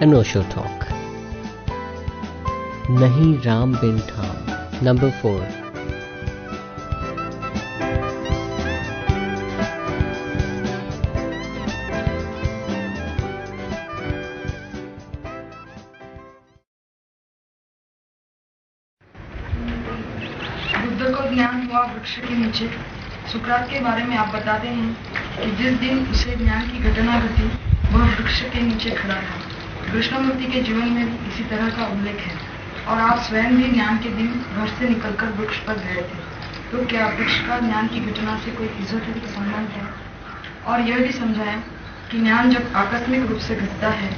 Osho Talk. Nahi Ram Bin Tham. Number 4. Buddha को ज्ञान हुआ वृक्ष के नीचे सुकरात के बारे में आप बताते हैं कि जिस दिन उसे ज्ञान की घटना घटी, वह वृक्ष के नीचे खड़ा था कृष्णमूर्ति के जीवन में इसी तरह का उल्लेख है। और आप स्वयं भी ज्ञान के दिन घर से निकलकर वृक्ष पर गए थे। तो क्या वृक्ष का ज्ञान की घटना से कोई इजोटेरिक संबंध है? और यह भी समझाएँ कि ज्ञान जब आकस्मिक रूप से घटता है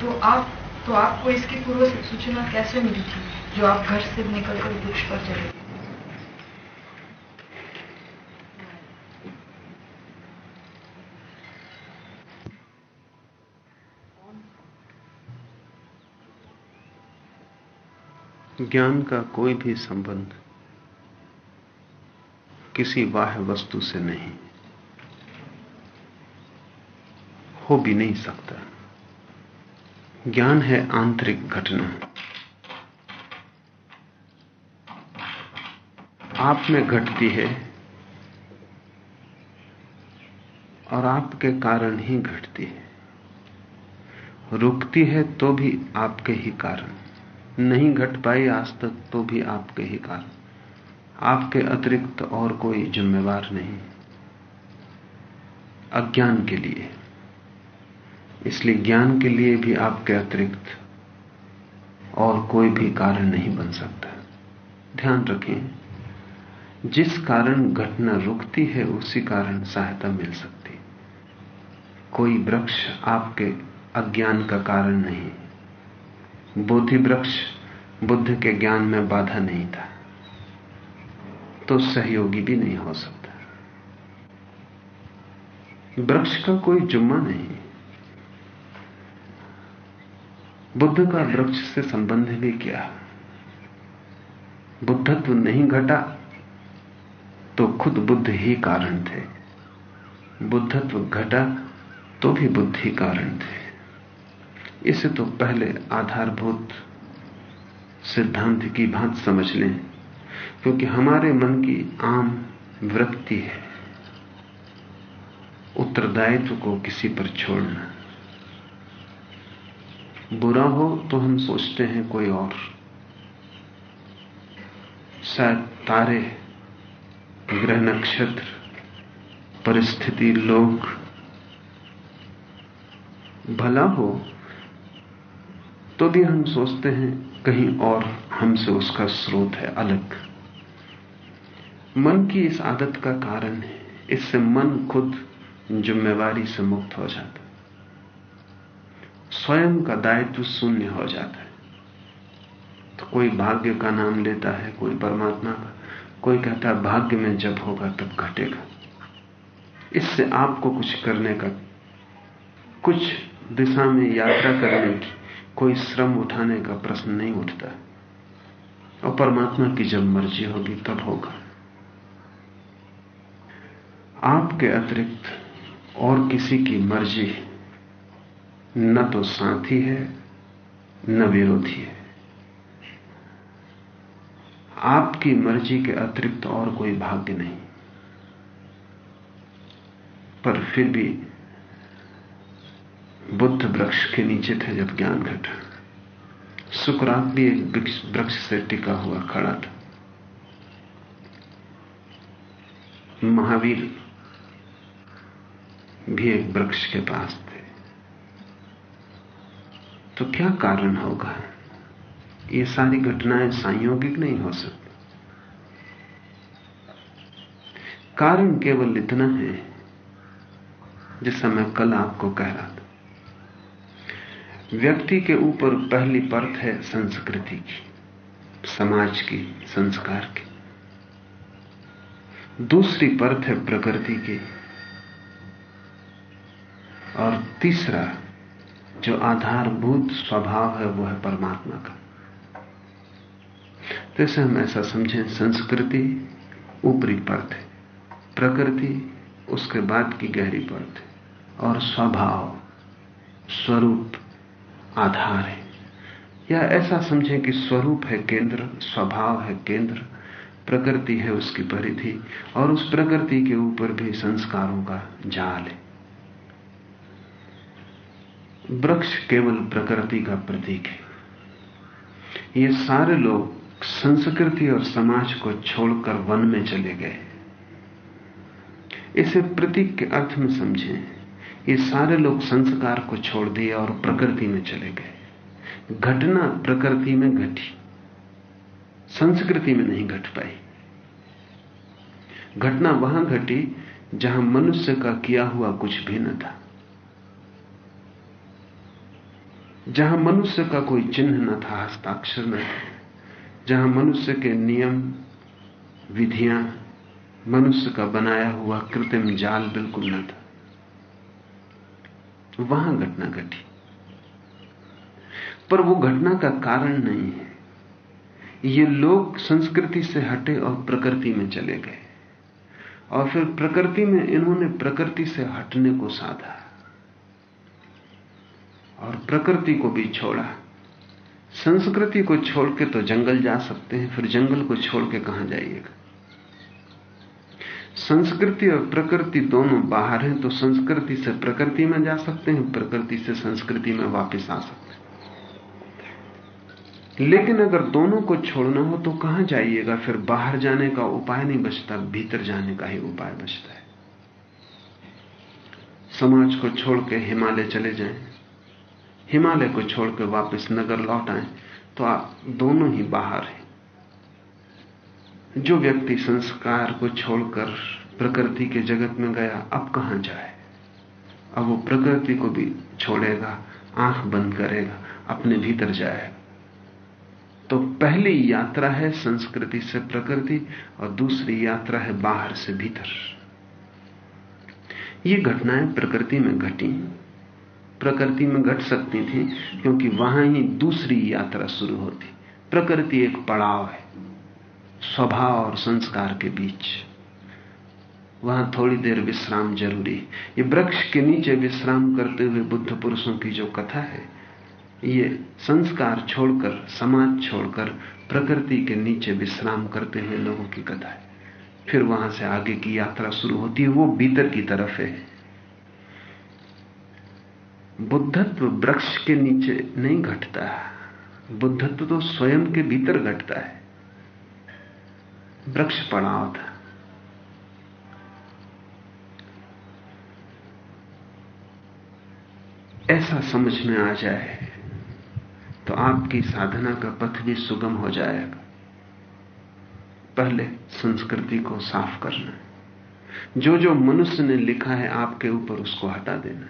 तो आप तो आपको इसकी पूर्व सूचना कैसे मिली थी जो आप घर से निकलकर वृक्ष पर चले गए ज्ञान का कोई भी संबंध किसी वाह वस्तु से नहीं, हो भी नहीं सकता। ज्ञान है आंतरिक घटना। आप में घटती है और आपके कारण ही घटती है। रुकती है तो भी आपके ही कारण। नहीं घट पाई आज तक तो भी आपके ही कारण। आपके अतिरिक्त और कोई जिम्मेवार नहीं। अज्ञान के लिए। इसलिए ज्ञान के लिए भी आपके अतिरिक्त और कोई भी कारण नहीं बन सकता। ध्यान रखें, जिस कारण घटना रुकती है, उसी कारण सहायता मिल सकती। कोई वृक्ष आपके अज्ञान का कारण नहीं। बोधि वृक्ष बुद्ध के ज्ञान में बाधा नहीं था। तो सहयोगी भी नहीं हो सकता। वृक्ष का कोई जुम्मा नहीं। बुद्ध का वृक्ष से संबंध भी क्या? बुद्धत्व नहीं घटा तो खुद बुद्ध ही कारण थे। बुद्धत्व घटा तो भी बुद्ध कारण थे। इसे तो पहले आधारभूत सिद्धांत की बात समझ लें, क्योंकि हमारे मन की आम वृत्ति है। उत्तरदायित्व को किसी पर छोड़ना। बुरा हो तो हम सोचते हैं कोई और। शायद तारे, ग्रह नक्षत्र, परिस्थिति लोग भला हो तो भी हम सोचते हैं कहीं और हमसे उसका स्रोत है अलग। मन की इस आदत का कारण है। इससे मन खुद जिम्मेवारी से मुक्त हो जाता है। स्वयं का दायित्व शून्य हो जाता है। तो कोई भाग्य का नाम लेता है, कोई परमात्मा का। कोई कहता है, भाग्य में जब होगा तब घटेगा। इससे आपको कुछ करने का, कुछ दिशा में यात्रा करने की कोई श्रम उठाने का प्रश्न नहीं उठता। और परमात्मा की जब मर्ज़ी होगी, तब होगा। आपके अतिरिक्त और किसी की मर्ज़ी न तो साथी है, न विरोधी है। आपकी मर्ज़ी के अतिरिक्त और कोई भाग्य नहीं। पर फिर भी बुद्ध वृक्ष के नीचे थे जब ज्ञान घटा। सुकरात भी एक वृक्ष से टिका हुआ खड़ा था। महावीर भी एक वृक्ष के पास थे। तो क्या कारण होगा? ये सारी घटनाएँ संयोगिक नहीं हो सकती। कारण केवल इतना है, जैसा मैं कल आपको कह रहा था। व्यक्ति के ऊपर पहली परत है संस्कृति की, समाज की, संस्कार की। दूसरी परत है प्रकृति की। और तीसरा जो आधारभूत स्वभाव है, वो है परमात्मा का। जैसे हम ऐसा समझें, संस्कृति ऊपरी परत है, प्रकृति उसके बाद की गहरी परत है, और स्वभाव, स्वरूप आधार है। या ऐसा समझें कि स्वरूप है केंद्र, स्वभाव है केंद्र, प्रकृति है उसकी परिधि, और उस प्रकृति के ऊपर भी संस्कारों का जाल है। वृक्ष केवल प्रकृति का प्रतीक है। ये सारे लोग संस्कृति और समाज को छोड़कर वन में चले गए। इसे प्रतीक के अर्थ में समझें। ये सारे लोग संस्कार को छोड़ दिए और प्रकृति में चले गए। घटना प्रकृति में घटी। संस्कृति में नहीं घट पाई। घटना वहाँ घटी जहाँ मनुष्य का किया हुआ कुछ भी न था। जहाँ मनुष्य का कोई चिन्ह न था, हस्ताक्षर न था, जहाँ मनुष्य के नियम, विधियाँ, मनुष्य का बनाया हुआ कृत्रिम जाल बिल्कुल न था। वहाँ घटना घटी। पर वो घटना का कारण नहीं है। ये लोग संस्कृति से हटे और प्रकृति में चले गए। और फिर प्रकृति में इन्होंने प्रकृति से हटने को साधा और प्रकृति को भी छोड़ा। संस्कृति को छोड़ के तो जंगल जा सकते हैं, फिर जंगल को छोड़ के कहाँ जाइएगा? संस्कृति और प्रकृति दोनों बाहर हैं तो संस्कृति से प्रकृति में जा सकते हैं, प्रकृति से संस्कृति में वापस आ सकते हैं। लेकिन अगर दोनों को छोड़ना हो तो कहाँ जाइएगा? फिर बाहर जाने का उपाय नहीं बचता, भीतर जाने का ही उपाय बचता है। समाज को छोड़ के हिमालय चले जाएँ। हिमालय को छोड़ के वापस नगर लौट आए तो आप दोनों ही बाहर हैं। जो व्यक्ति संस्कार को छोड़कर प्रकृति के जगत में गया, अब कहाँ जाए? अब वो प्रकृति को भी छोड़ेगा, आँख बंद करेगा, अपने भीतर जाएगा तो पहली यात्रा है संस्कृति से प्रकृति और दूसरी यात्रा है बाहर से भीतर। ये घटनाएँ प्रकृति में घटी। प्रकृति में घट सकती थी क्योंकि वहाँ ही दूसरी यात्रा शुरू होती। प्रकृति एक पड़ाव है। स्वभाव और संस्कार के बीच। वहाँ थोड़ी देर विश्राम ज़रूरी। ये वृक्ष के नीचे विश्राम करते हुए बुद्ध पुरुषों की जो कथा है, ये संस्कार छोड़कर, समाज छोड़कर, प्रकृति के नीचे विश्राम करते हुए लोगों की कथा है। फिर वहाँ से आगे की यात्रा शुरू होती है, वो भीतर की तरफ़ है। बुद्धत्व वृक्ष के नीचे नहीं घटता। बुद्धत्व तो स्वयं के भीतर घटता है। वृक्ष पड़ाव था ऐसा समझ में आ जाए तो आपकी साधना का पथ भी सुगम हो जाएगा। पहले संस्कृति को साफ़ करना जो जो मनुष्य ने लिखा है आपके ऊपर, उसको हटा देना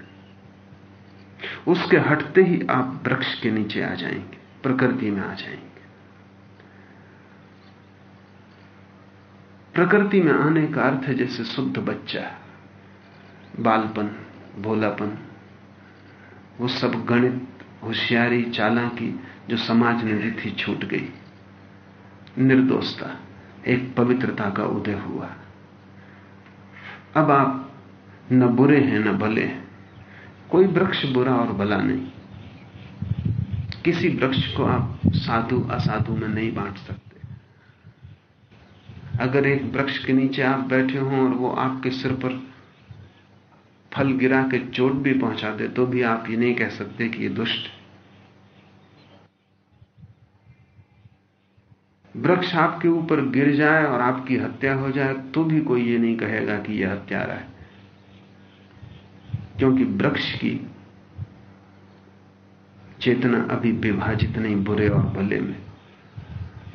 उसके हटते ही आप वृक्ष के नीचे आ जाएँगे, प्रकृति में आ जाएँगे। प्रकृति में आने का अर्थ है जैसे शुद्ध बच्चा बालपन, भोलापन, वो सब गणित, होशियारी, चालाकी जो समाज ने दी थी छूट गई। निर्दोषता, एक पवित्रता का उदय हुआ। अब आप न बुरे हैं, न भले हैं। कोई वृक्ष बुरा और भला नहीं। किसी वृक्ष को आप साधु, असाधु में नहीं बांट सकते। अगर एक वृक्ष के नीचे आप बैठे हों और वो आपके सिर पर फल गिरा के चोट भी पहुँचा दे तो भी आप ये नहीं कह सकते कि ये दुष्ट वृक्ष आपके ऊपर गिर जाए और आपकी हत्या हो जाए तो भी कोई ये नहीं कहेगा कि यह हत्यारा है। क्योंकि वृक्ष की चेतना अभी विभाजित नहीं बुरे और भले में।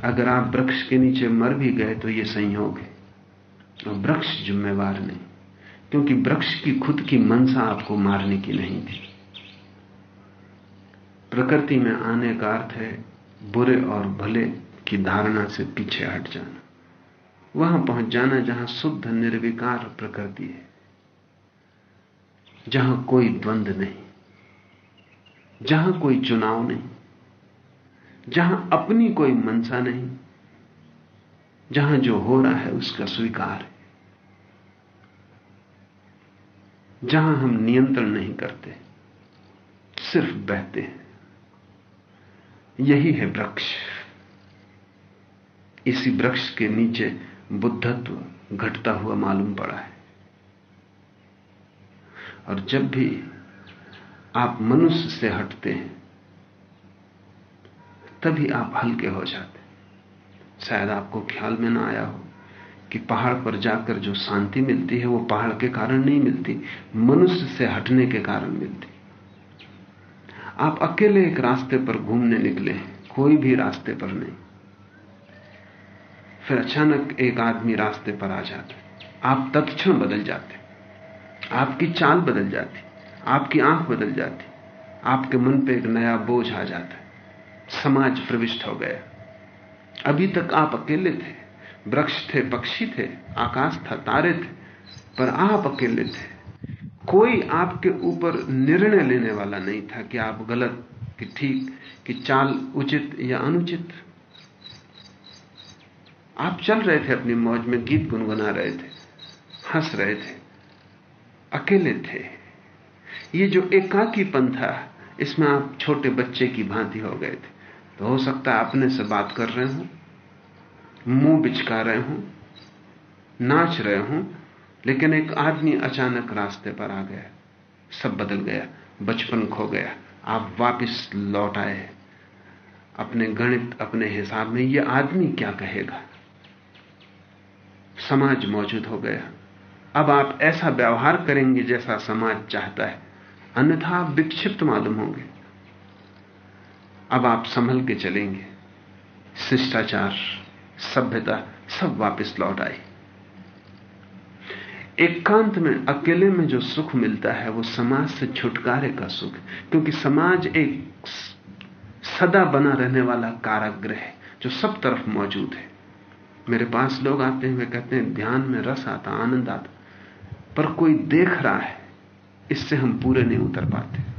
अगर आप वृक्ष के नीचे मर भी गए तो यह संयोग है। और वृक्ष जिम्मेवार नहीं, क्योंकि वृक्ष की खुद की मनसा आपको मारने की नहीं थी। प्रकृति में आने का अर्थ है बुरे और भले की धारणा से पीछे हट जाना। वहाँ पहुँच जाना जहाँ शुद्ध निर्विकार प्रकृति है, जहाँ कोई द्वंद नहीं, जहाँ कोई चुनाव नहीं जहाँ अपनी कोई मनसा नहीं, जहाँ जो हो रहा है उसका स्वीकार है। जहाँ हम नियंत्रण नहीं करते, सिर्फ़ बहते हैं। यही है वृक्ष। इसी वृक्ष के नीचे बुद्धत्व घटता हुआ मालूम पड़ा है। और जब भी आप मनुष्य से हटते हैं तभी आप हल्के हो जाते। शायद आपको ख्याल में ना आया हो कि पहाड़ पर जाकर जो शांति मिलती है, वो पहाड़ के कारण नहीं मिलती, मनुष्य से हटने के कारण मिलती। आप अकेले एक रास्ते पर घूमने निकले कोई भी रास्ते पर नहीं। फिर अचानक एक आदमी रास्ते पर आ जाता। आप तत्क्षण बदल जाते। आपकी चाल बदल जाती। आपकी आँख बदल जाती। आपके मन पे एक नया बोझ आ जाता। समाज प्रविष्ट हो गया। अभी तक आप अकेले थे, वृक्ष थे, पक्षी थे, आकाश था, तारे थे, पर आप अकेले थे। कोई आपके ऊपर निर्णय लेने वाला नहीं था कि आप गलत, कि ठीक, कि चाल उचित या अनुचित। आप चल रहे थे अपनी मौज में, गीत गुनगुना रहे थे, हंस रहे थे, अकेले थे। ये जो एकाकीपन था, इसमें आप छोटे बच्चे की भांति हो गए थे। हो सकता है अपने से बात कर रहे हो, मुँह बिचका रहे हूँ, नाच रहे हूँ, लेकिन एक आदमी अचानक रास्ते पर आ गया, सब बदल गया, बचपन खो गया, आप वापस लौट आए अपने गणित, अपने हिसाब में यह आदमी क्या कहेगा? समाज मौजूद हो गया। अब आप ऐसा व्यवहार करेंगे जैसा समाज चाहता है। अन्यथा आप विक्षिप्त मालूम होंगे। अब आप संभल के चलेंगे। शिष्टाचार, सभ्यता सब वापस लौट आई एकांत एक में, अकेले में जो सुख मिलता है, वो समाज से छुटकारे का सुख क्योंकि समाज एक सदा बना रहने वाला काराग्रह है, जो सब तरफ़ मौजूद है। मेरे पास लोग आते हैं, वे कहते हैं, ध्यान में रस आता, आनंद आता, पर कोई देख रहा है, इससे हम पूरे नहीं उतर पाते।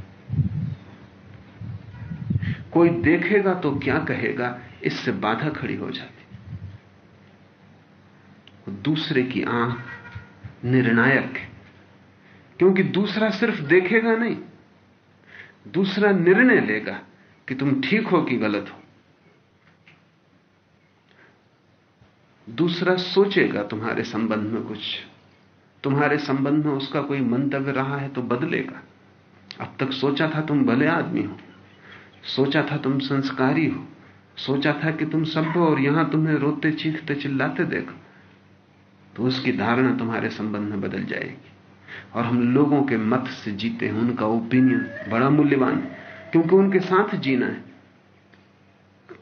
कोई देखेगा तो क्या कहेगा, इससे बाधा खड़ी हो जाती। दूसरे की आँख निर्णायक है, क्योंकि दूसरा सिर्फ़ देखेगा नहीं, दूसरा निर्णय लेगा कि तुम ठीक हो कि गलत हो। दूसरा सोचेगा तुम्हारे संबंध में कुछ, तुम्हारे संबंध में उसका कोई मंतव्य रहा है तो बदलेगा। अब तक सोचा था तुम भले आदमी हो। सोचा था तुम संस्कारी हो। सोचा था कि तुम सभ्य और यहाँ तुम्हें रोते, चीखते, चिल्लाते देखो। तो उसकी धारणा तुम्हारे संबंध में बदल जाएगी। और हम लोगों के मत से जीते हैं, उनका ओपिनियन बड़ा मूल्यवान है, क्योंकि उनके साथ जीना है।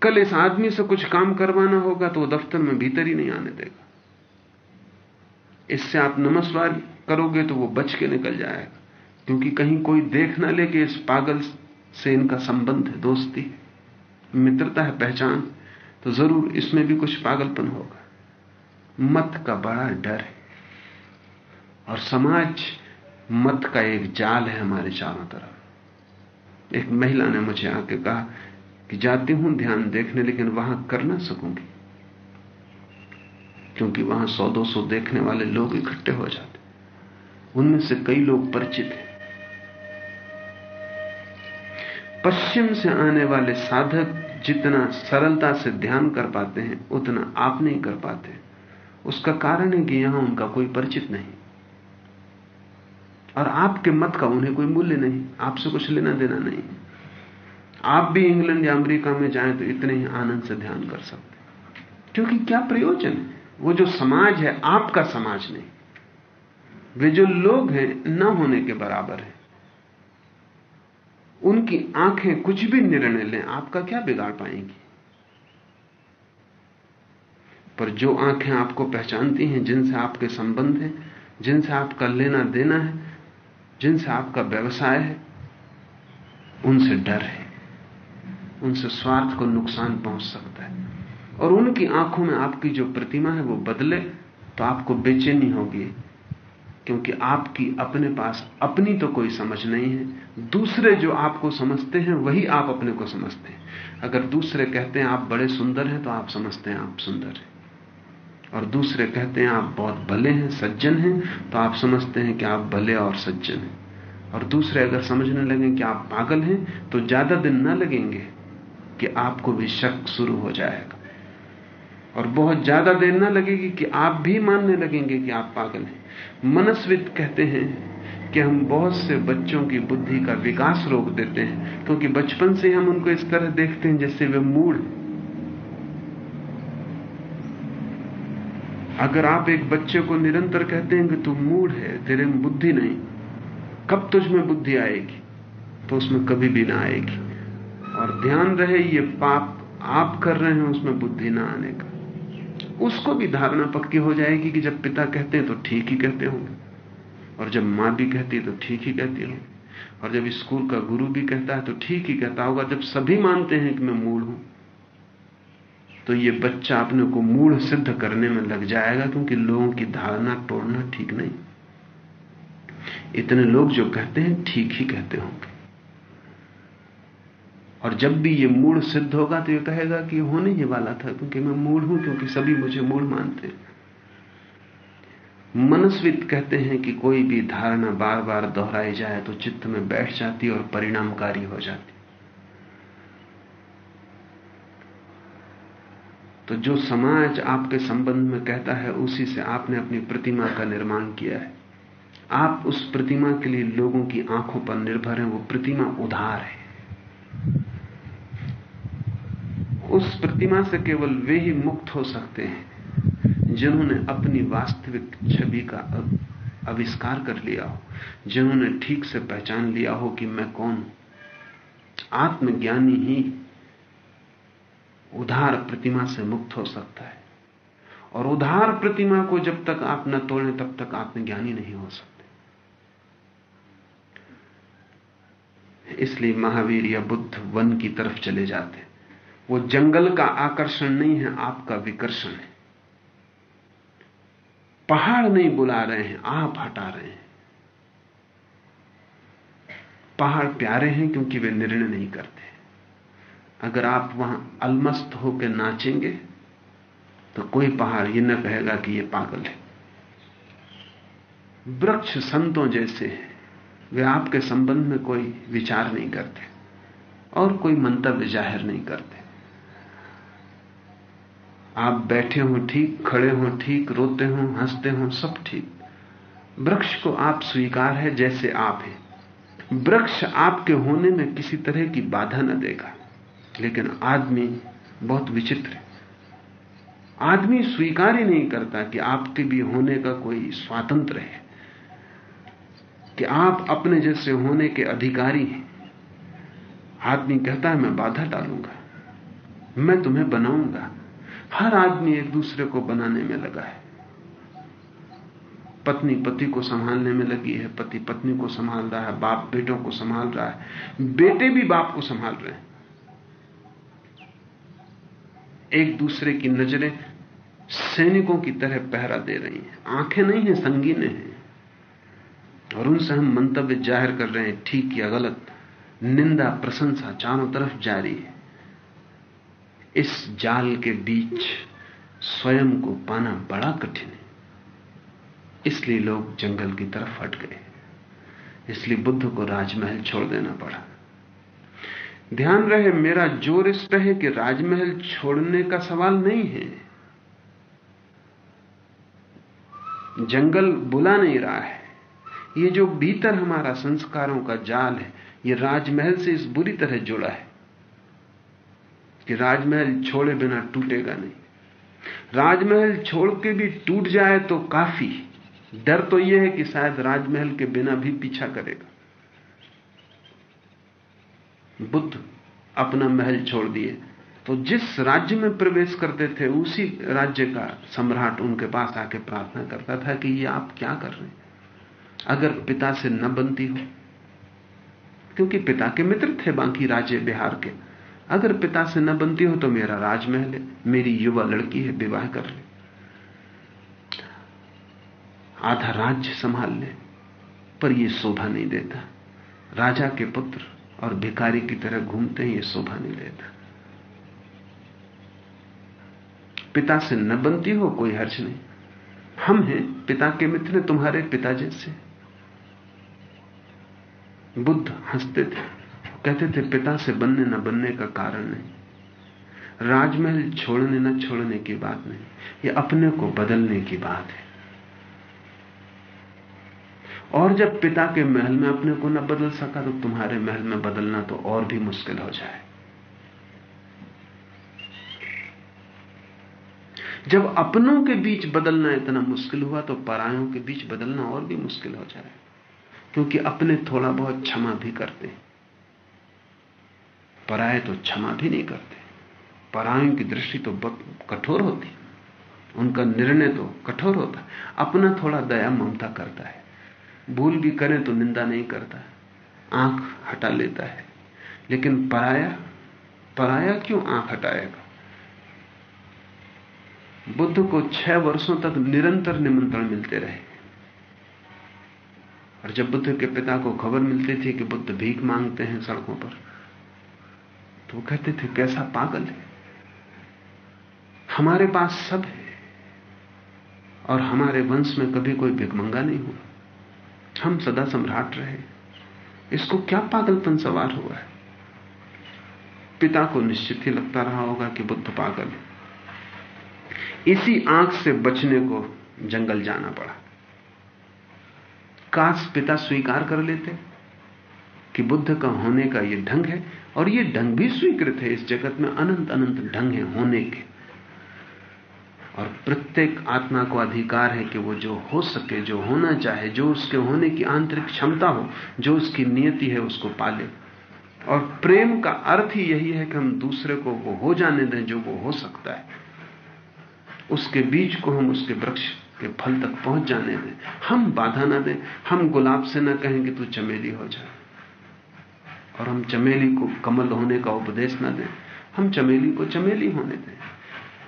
कल इस आदमी से कुछ काम करवाना होगा तो वो दफ्तर में भीतर ही नहीं आने देगा। इससे आप नमस्कार करोगे तो वो बच के निकल जाएगा। क्योंकि कहीं कोई देख ना ले कि इस पागल से इनका संबंध है, दोस्ती है, मित्रता है, पहचान तो ज़रूर इसमें भी कुछ पागलपन होगा। मत का बड़ा डर है। और समाज मत का एक जाल है हमारे चारों तरफ़। एक महिला ने मुझे आके कहा कि जाती हूँ ध्यान देखने, लेकिन वहाँ कर ना सकूँगी, क्योंकि वहाँ सौ दो सौ देखने वाले लोग इकट्ठे हो जाते उनमें से कई लोग परिचित हैं। पश्चिम से आने वाले साधक जितना सरलता से ध्यान कर पाते हैं, उतना आप नहीं कर पाते। उसका कारण है कि यहाँ उनका कोई परिचित नहीं। और आपके मत का उन्हें कोई मूल्य नहीं, आपसे कुछ लेना देना नहीं। आप भी इंग्लैंड या अमेरिका में जाएँ तो इतने ही आनंद से ध्यान कर सकते क्योंकि क्या प्रयोजन है? वो जो समाज है, आपका समाज नहीं। वे जो लोग हैं, न होने के बराबर है। उनकी आँखें कुछ भी निर्णय लें, आपका क्या बिगाड़ पाएँगी? पर जो आँखें आपको पहचानती हैं, जिनसे आपके संबंध हैं, जिनसे आपका लेना देना है, जिनसे आपका व्यवसाय है, उनसे डर है। उनसे स्वार्थ को नुकसान पहुँच सकता है। और उनकी आँखों में आपकी जो प्रतिमा है, वो बदले तो आपको बेचैनी होगी। क्योंकि आपकी अपने पास अपनी तो कोई समझ नहीं है। दूसरे जो आपको समझते हैं, वही आप अपने को समझते हैं। अगर दूसरे कहते हैं, आप बड़े सुंदर हैं तो आप समझते हैं आप सुंदर हैं। और दूसरे कहते हैं, आप बहुत भले हैं, सज्जन हैं तो आप समझते हैं कि आप भले और सज्जन हैं। और दूसरे अगर समझने लगे कि आप पागल हैं तो ज़्यादा दिन ना लगेंगे कि आपको भी शक शुरू हो जाएगा। और बहुत ज़्यादा देर ना लगेगी कि आप भी मानने लगेंगे कि आप पागल हैं। मनस्वित कहते हैं कि हम बहुत से बच्चों की बुद्धि का विकास रोक देते हैं, क्योंकि बचपन से हम उनको इस तरह देखते हैं जैसे वे मूड अगर आप एक बच्चे को निरंतर कहते हैं कि तू मूड है, तेरे में बुद्धि नहीं, कब तुझ में बुद्धि आएगी? तो उसमें कभी भी ना आएगी। और ध्यान रहे, ये पाप आप कर रहे हैं, उसमें बुद्धि ना आने का। उसको भी धारणा पक्की हो जाएगी कि जब पिता कहते हैं तो ठीक ही कहते होंगे। और जब माँ भी कहती है तो ठीक ही कहती होंगे। और जब स्कूल का गुरु भी कहता है तो ठीक ही कहता होगा। जब सभी मानते हैं कि मैं मूड हूँ तो ये बच्चा अपने को मूड सिद्ध करने में लग जाएगा क्योंकि लोगों की धारणा तोड़ना ठीक नहीं। इतने लोग जो कहते हैं, ठीक ही कहते होंगे। और जब भी ये मूड सिद्ध होगा तो ये कहेगा कि होने ही वाला था, क्योंकि मैं मूड हूँ, क्योंकि सभी मुझे मूड मानते मनस्वित कहते हैं कि कोई भी धारणा बार बार दोहराई जाए तो चित्त में बैठ जाती और परिणामकारी हो जाती तो जो समाज आपके संबंध में कहता है, उसी से आपने अपनी प्रतिमा का निर्माण किया है। आप उस प्रतिमा के लिए लोगों की आँखों पर निर्भर हैं, वो प्रतिमा उधार है। उस प्रतिमा से केवल वे ही मुक्त हो सकते हैं, जिन्होंने अपनी वास्तविक छवि का आविष्कार कर लिया हो, जिन्होंने ठीक से पहचान लिया हो कि मैं कौन। हूँ आत्मज्ञानी ही उधार प्रतिमा से मुक्त हो सकता है। और उधार प्रतिमा को जब तक आप न तोड़ें, तब तक आत्मज्ञानी नहीं हो सकते। इसलिए महावीर या बुद्ध वन की तरफ़ चले जाते वो जंगल का आकर्षण नहीं है, आपका विकर्षण है। पहाड़ नहीं बुला रहे हैं, आप हटा रहे हैं। पहाड़ प्यारे हैं क्योंकि वे निर्णय नहीं करते। अगर आप वहाँ अलमस्त होकर नाचेंगे तो कोई पहाड़ यह न कहेगा कि यह पागल है। वृक्ष संतों जैसे हैं, वे आपके संबंध में कोई विचार नहीं करते और कोई मंतव्य ज़ाहिर नहीं करते। आप बैठे हो ठीक, खड़े हो ठीक, रोते हो, हँसते हो, सब ठीक। वृक्ष को आप स्वीकार है जैसे आप हैं। वृक्ष आपके होने में किसी तरह की बाधा न देगा। लेकिन आदमी बहुत विचित्र है। आदमी स्वीकार ही नहीं करता कि आपके भी होने का कोई स्वातंत्र है। कि आप अपने जैसे होने के अधिकारी हैं। आदमी कहता है, मैं बाधा डालूँगा। मैं तुम्हें बनाऊँगा। हर आदमी एक दूसरे को बनाने में लगा है। पत्नी पति को संभालने में लगी है, पति पत्नी को संभाल रहा है, बाप बेटों को संभाल रहा है, बेटे भी बाप को संभाल रहे हैं। एक दूसरे की नज़रें सैनिकों की तरह पहरा दे रही हैं। आँखें नहीं हैं, संगीने हैं। और उनसे हम मंतव्य ज़ाहिर कर रहे हैं, ठीक या गलत, निंदा, प्रशंसा चारों तरफ़ जारी है। इस जाल के बीच स्वयं को पाना बड़ा कठिन है। इसलिए लोग जंगल की तरफ़ हट गए। इसलिए बुद्ध को राजमहल छोड़ देना पड़ा। ध्यान रहे, मेरा ज़ोर इस पर है कि राजमहल छोड़ने का सवाल नहीं है। जंगल बुला नहीं रहा है। ये जो भीतर हमारा संस्कारों का जाल है, ये राजमहल से इस बुरी तरह जुड़ा है। कि राजमहल छोड़े बिना टूटेगा नहीं। राजमहल छोड़ के भी टूट जाए तो काफ़ी। डर तो यह है कि शायद राजमहल के बिना भी पीछा करेगा। बुद्ध अपना महल छोड़ दिए। तो जिस राज्य में प्रवेश करते थे, उसी राज्य का सम्राट उनके पास आके प्रार्थना करता था कि ये आप क्या कर रहे हैं? अगर पिता से न बनती हो, क्योंकि पिता के मित्र थे बाकी राजे बिहार के। अगर पिता से न बनती हो तो मेरा राजमहल है, मेरी युवा लड़की है, विवाह कर ले। आधा राज्य संभाल ले, पर यह शोभा नहीं देता। राजा के पुत्र और भिकारी की तरह घूमते हैं यह शोभा नहीं देता। पिता से न बनती हो कोई हर्ज नहीं। हम हैं पिता के मित्र, तुम्हारे पिता जैसे। बुद्ध हँसते थे। कहते थे, पिता से बनने न बनने का कारण नहीं। राजमहल छोड़ने न छोड़ने की बात नहीं, ये अपने को बदलने की बात है। और जब पिता के महल में अपने को न बदल सका तो तुम्हारे महल में बदलना तो और भी मुश्किल हो जाए। जब अपनों के बीच बदलना इतना मुश्किल हुआ तो परायों के बीच बदलना और भी मुश्किल हो जाए, क्योंकि अपने थोड़ा बहुत क्षमा भी करते पराये तो क्षमा भी नहीं करते। परायों की दृष्टि तो बहुत कठोर होती उनका निर्णय तो कठोर होता अपना थोड़ा दया ममता करता है। भूल भी करें तो निंदा नहीं करता आँख हटा लेता है। लेकिन पराया पराया क्यों आँख हटाएगा? बुद्ध को छह वर्षों तक निरंतर निमंत्रण मिलते रहे। और जब बुद्ध के पिता को खबर मिलती थी कि बुद्ध भीख मांगते हैं सड़कों पर तो वो कहते थे, कैसा पागल है। हमारे पास सब है और हमारे वंश में कभी कोई भिकमंगा नहीं हुआ। हम सदा सम्राट रहे। इसको क्या पागलपन सवार हुआ है? पिता को निश्चित ही लगता रहा होगा कि बुद्ध पागल है। इसी आँख से बचने को जंगल जाना पड़ा। काश पिता स्वीकार कर लेते। कि बुद्ध का होने का यह ढंग है, और यह ढंग भी स्वीकृत है, इस जगत में अनंत अनंत ढंग है होने के। और प्रत्येक आत्मा को अधिकार है कि वो जो हो सके, जो होना चाहे, जो उसके होने की आंतरिक क्षमता हो, जो उसकी नियति है, उसको पाले। और प्रेम का अर्थ ही यही है कि हम दूसरे को वो हो जाने दें जो वो हो सकता है। उसके बीज को हम उसके वृक्ष के फल तक पहुँच जाने दें। हम बाधा ना दें, हम गुलाब से ना कहें कि तू चमेली हो जाए और हम चमेली को कमल होने का उपदेश ना दें। हम चमेली को चमेली होने दें।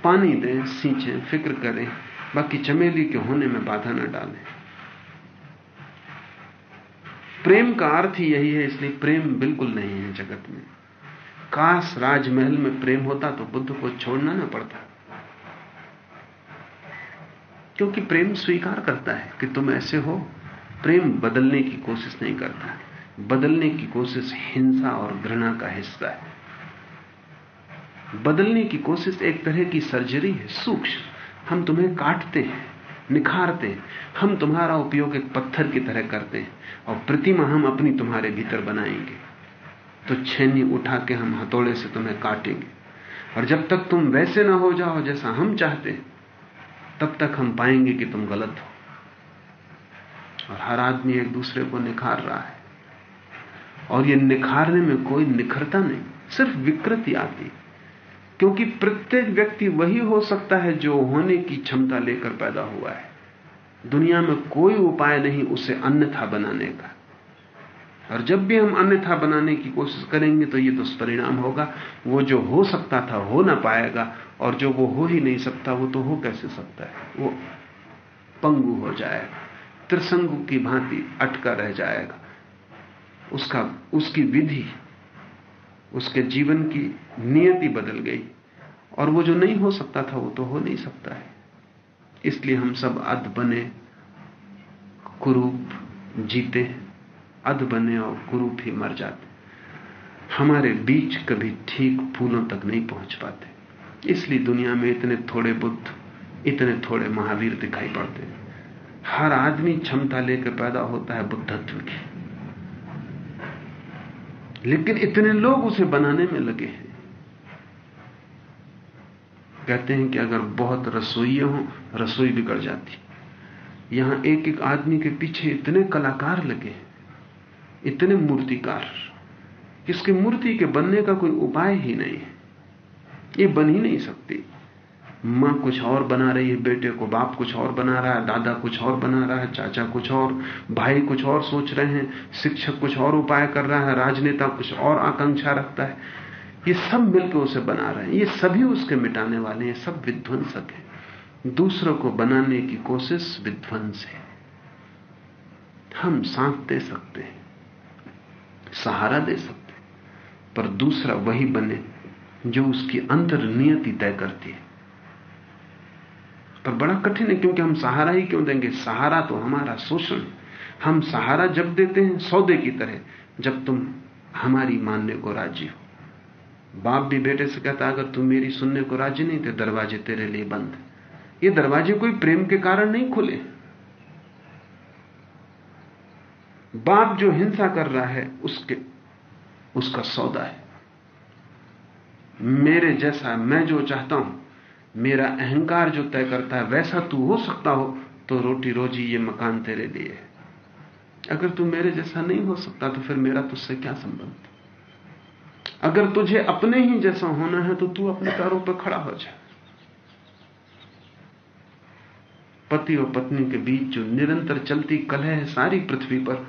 पानी दें, सींचें, फ़िक्र करें, बाकी चमेली के होने में बाधा ना डालें। प्रेम का अर्थ ही यही है, इसलिए प्रेम बिल्कुल नहीं है जगत में। काश राजमहल में प्रेम होता तो बुद्ध को छोड़ना ना पड़ता। क्योंकि प्रेम स्वीकार करता है कि तुम ऐसे हो, प्रेम बदलने की कोशिश नहीं करता। बदलने की कोशिश हिंसा और घृणा का हिस्सा है। बदलने की कोशिश एक तरह की सर्जरी है, सूक्ष्म। हम तुम्हें काटते हैं, निखारते हैं। हम तुम्हारा उपयोग एक पत्थर की तरह करते हैं और प्रतिमा हम अपनी तुम्हारे भीतर बनाएँगे। तो छेनी उठा के हम हथौड़े से तुम्हें काटेंगे। और जब तक तुम वैसे ना हो जाओ जैसा हम चाहते हैं, तब तक हम पाएँगे कि तुम गलत हो। और हर आदमी एक दूसरे को निखार रहा है। और ये निखारने में कोई निखरता नहीं, सिर्फ़ विकृति आती। क्योंकि प्रत्येक व्यक्ति वही हो सकता है जो होने की क्षमता लेकर पैदा हुआ है। दुनिया में कोई उपाय नहीं उसे अन्यथा बनाने का। और जब भी हम अन्यथा बनाने की कोशिश करेंगे तो ये दुष्परिणाम होगा। वो जो हो सकता था हो ना पाएगा, और जो वो हो ही नहीं सकता, वो तो हो कैसे सकता है? वो पंगु हो जाएगा, त्रिसंगु की भांति अटका रह जाएगा। उसका, उसकी विधि, उसके जीवन की नियति बदल गई। और वो जो नहीं हो सकता था, वो तो हो नहीं सकता है। इसलिए हम सब अध बने, कुरूप जीते अध बने और कुरूप ही मर जाते हमारे बीच कभी ठीक फूलों तक नहीं पहुँच पाते। इसलिए दुनिया में इतने थोड़े बुद्ध, इतने थोड़े महावीर दिखाई पड़ते हर आदमी क्षमता लेकर पैदा होता है बुद्धत्व की। लेकिन इतने लोग उसे बनाने में लगे हैं। कहते हैं कि अगर बहुत रसोई हो, रसोई बिगड़ जाती। यहाँ एक एक आदमी के पीछे इतने कलाकार लगे इतने मूर्तिकार। इसके मूर्ति के बनने का कोई उपाय ही नहीं है। ये बन ही नहीं सकती। माँ कुछ और बना रही है, बेटे को बाप कुछ और बना रहा है, दादा कुछ और बना रहा है, चाचा कुछ और, भाई कुछ और सोच रहे हैं, शिक्षक कुछ और उपाय कर रहा है, राजनेता कुछ और आकांक्षा रखता है। ये सब मिलकर उसे बना रहे हैं। ये सभी उसके मिटाने वाले हैं, सब विध्वंसक हैं। दूसरों को बनाने की कोशिश विध्वंस है। हम साथ दे सकते हैं, सहारा दे सकते हैं, पर दूसरा वही बने जो उसकी अंतर नियति तय करती है। पर बड़ा कठिन है, क्योंकि हम सहारा ही क्यों देंगे? सहारा तो हमारा शोषण हम सहारा जब देते हैं, सौदे की तरह, जब तुम हमारी मानने को राज़ी हो। बाप भी बेटे से कहता, अगर तुम मेरी सुनने को राज़ी नहीं थे, दरवाजे तेरे लिए बंद ये दरवाजे कोई प्रेम के कारण नहीं खुले। बाप जो हिंसा कर रहा है, उसके, उसका सौदा है। मेरे जैसा, मैं जो चाहता हूँ मेरा अहंकार जो तय करता है, वैसा तू हो सकता हो तो रोटी रोजी ये मकान तेरे लिए है। अगर तू मेरे जैसा नहीं हो सकता तो फिर मेरा तुझसे क्या संबंध? अगर तुझे अपने ही जैसा होना है तो तू अपने पैरों पर खड़ा हो जा। पति और पत्नी के बीच जो निरंतर चलती कलह है सारी पृथ्वी पर,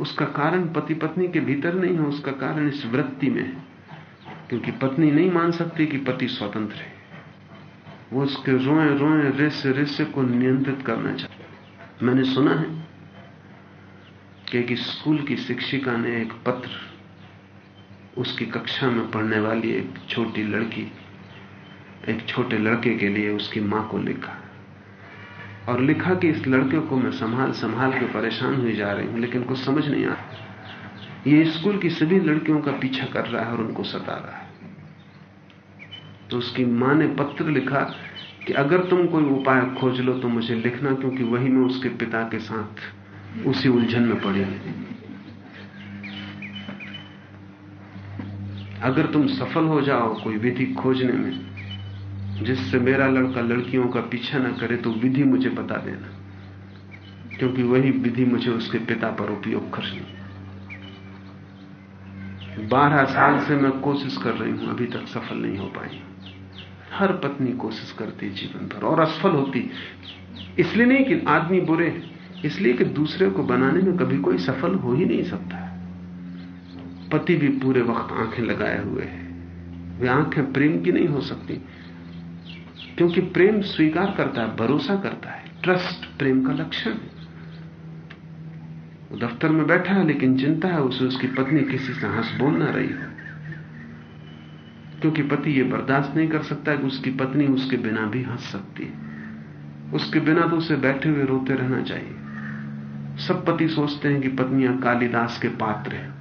उसका कारण पति पत्नी के भीतर नहीं है, उसका कारण इस वृत्ति में है। क्योंकि पत्नी नहीं मान सकती कि पति स्वतंत्र है। वो उसके रोए रोए रिश्य रिश्य को नियंत्रित करना चाहता मैंने सुना है कि एक स्कूल की शिक्षिका ने एक पत्र उसकी कक्षा में पढ़ने वाली एक छोटी लड़की, एक छोटे लड़के के लिए उसकी माँ को लिखा। और लिखा कि इस लड़के को मैं संभाल संभाल के परेशान हुई जा रही हूँ, लेकिन कुछ समझ नहीं आता ये स्कूल की सभी लड़कियों का पीछा कर रहा है और उनको सता रहा है। तो उसकी माँ ने पत्र लिखा कि अगर तुम कोई उपाय खोज लो तो मुझे लिखना, क्योंकि वही मैं उसके पिता के साथ उसी उलझन में पड़ी अगर तुम सफल हो जाओ कोई विधि खोजने में, जिससे मेरा लड़का लड़कियों का पीछा ना करे तो विधि मुझे बता देना, क्योंकि वही विधि मुझे उसके पिता पर उपयोग करनी बारह साल से मैं कोशिश कर रही हूँ, अभी तक सफल नहीं हो पाई। हर पत्नी कोशिश करती जीवन भर, और असफल होती इसलिए नहीं कि आदमी बुरे इसलिए कि दूसरे को बनाने में कभी कोई सफल हो ही नहीं सकता। पति भी पूरे वक्त आँखें लगाए हुए हैं। वे आँखें प्रेम की नहीं हो सकती, क्योंकि प्रेम स्वीकार करता है, भरोसा करता है। ट्रस्ट प्रेम का लक्षण है। दफ्तर में बैठा है, लेकिन चिंता है, उसे उसकी पत्नी किसी से हंस बोल ना रही हो। क्योंकि पति ये बर्दाश्त नहीं कर सकता कि उसकी पत्नी उसके बिना भी हंस सकती है। उसके बिना तो उसे बैठे हुए रोते रहना चाहिए। सब पति सोचते हैं कि पत्नियाँ कालिदास के पात्र हैं।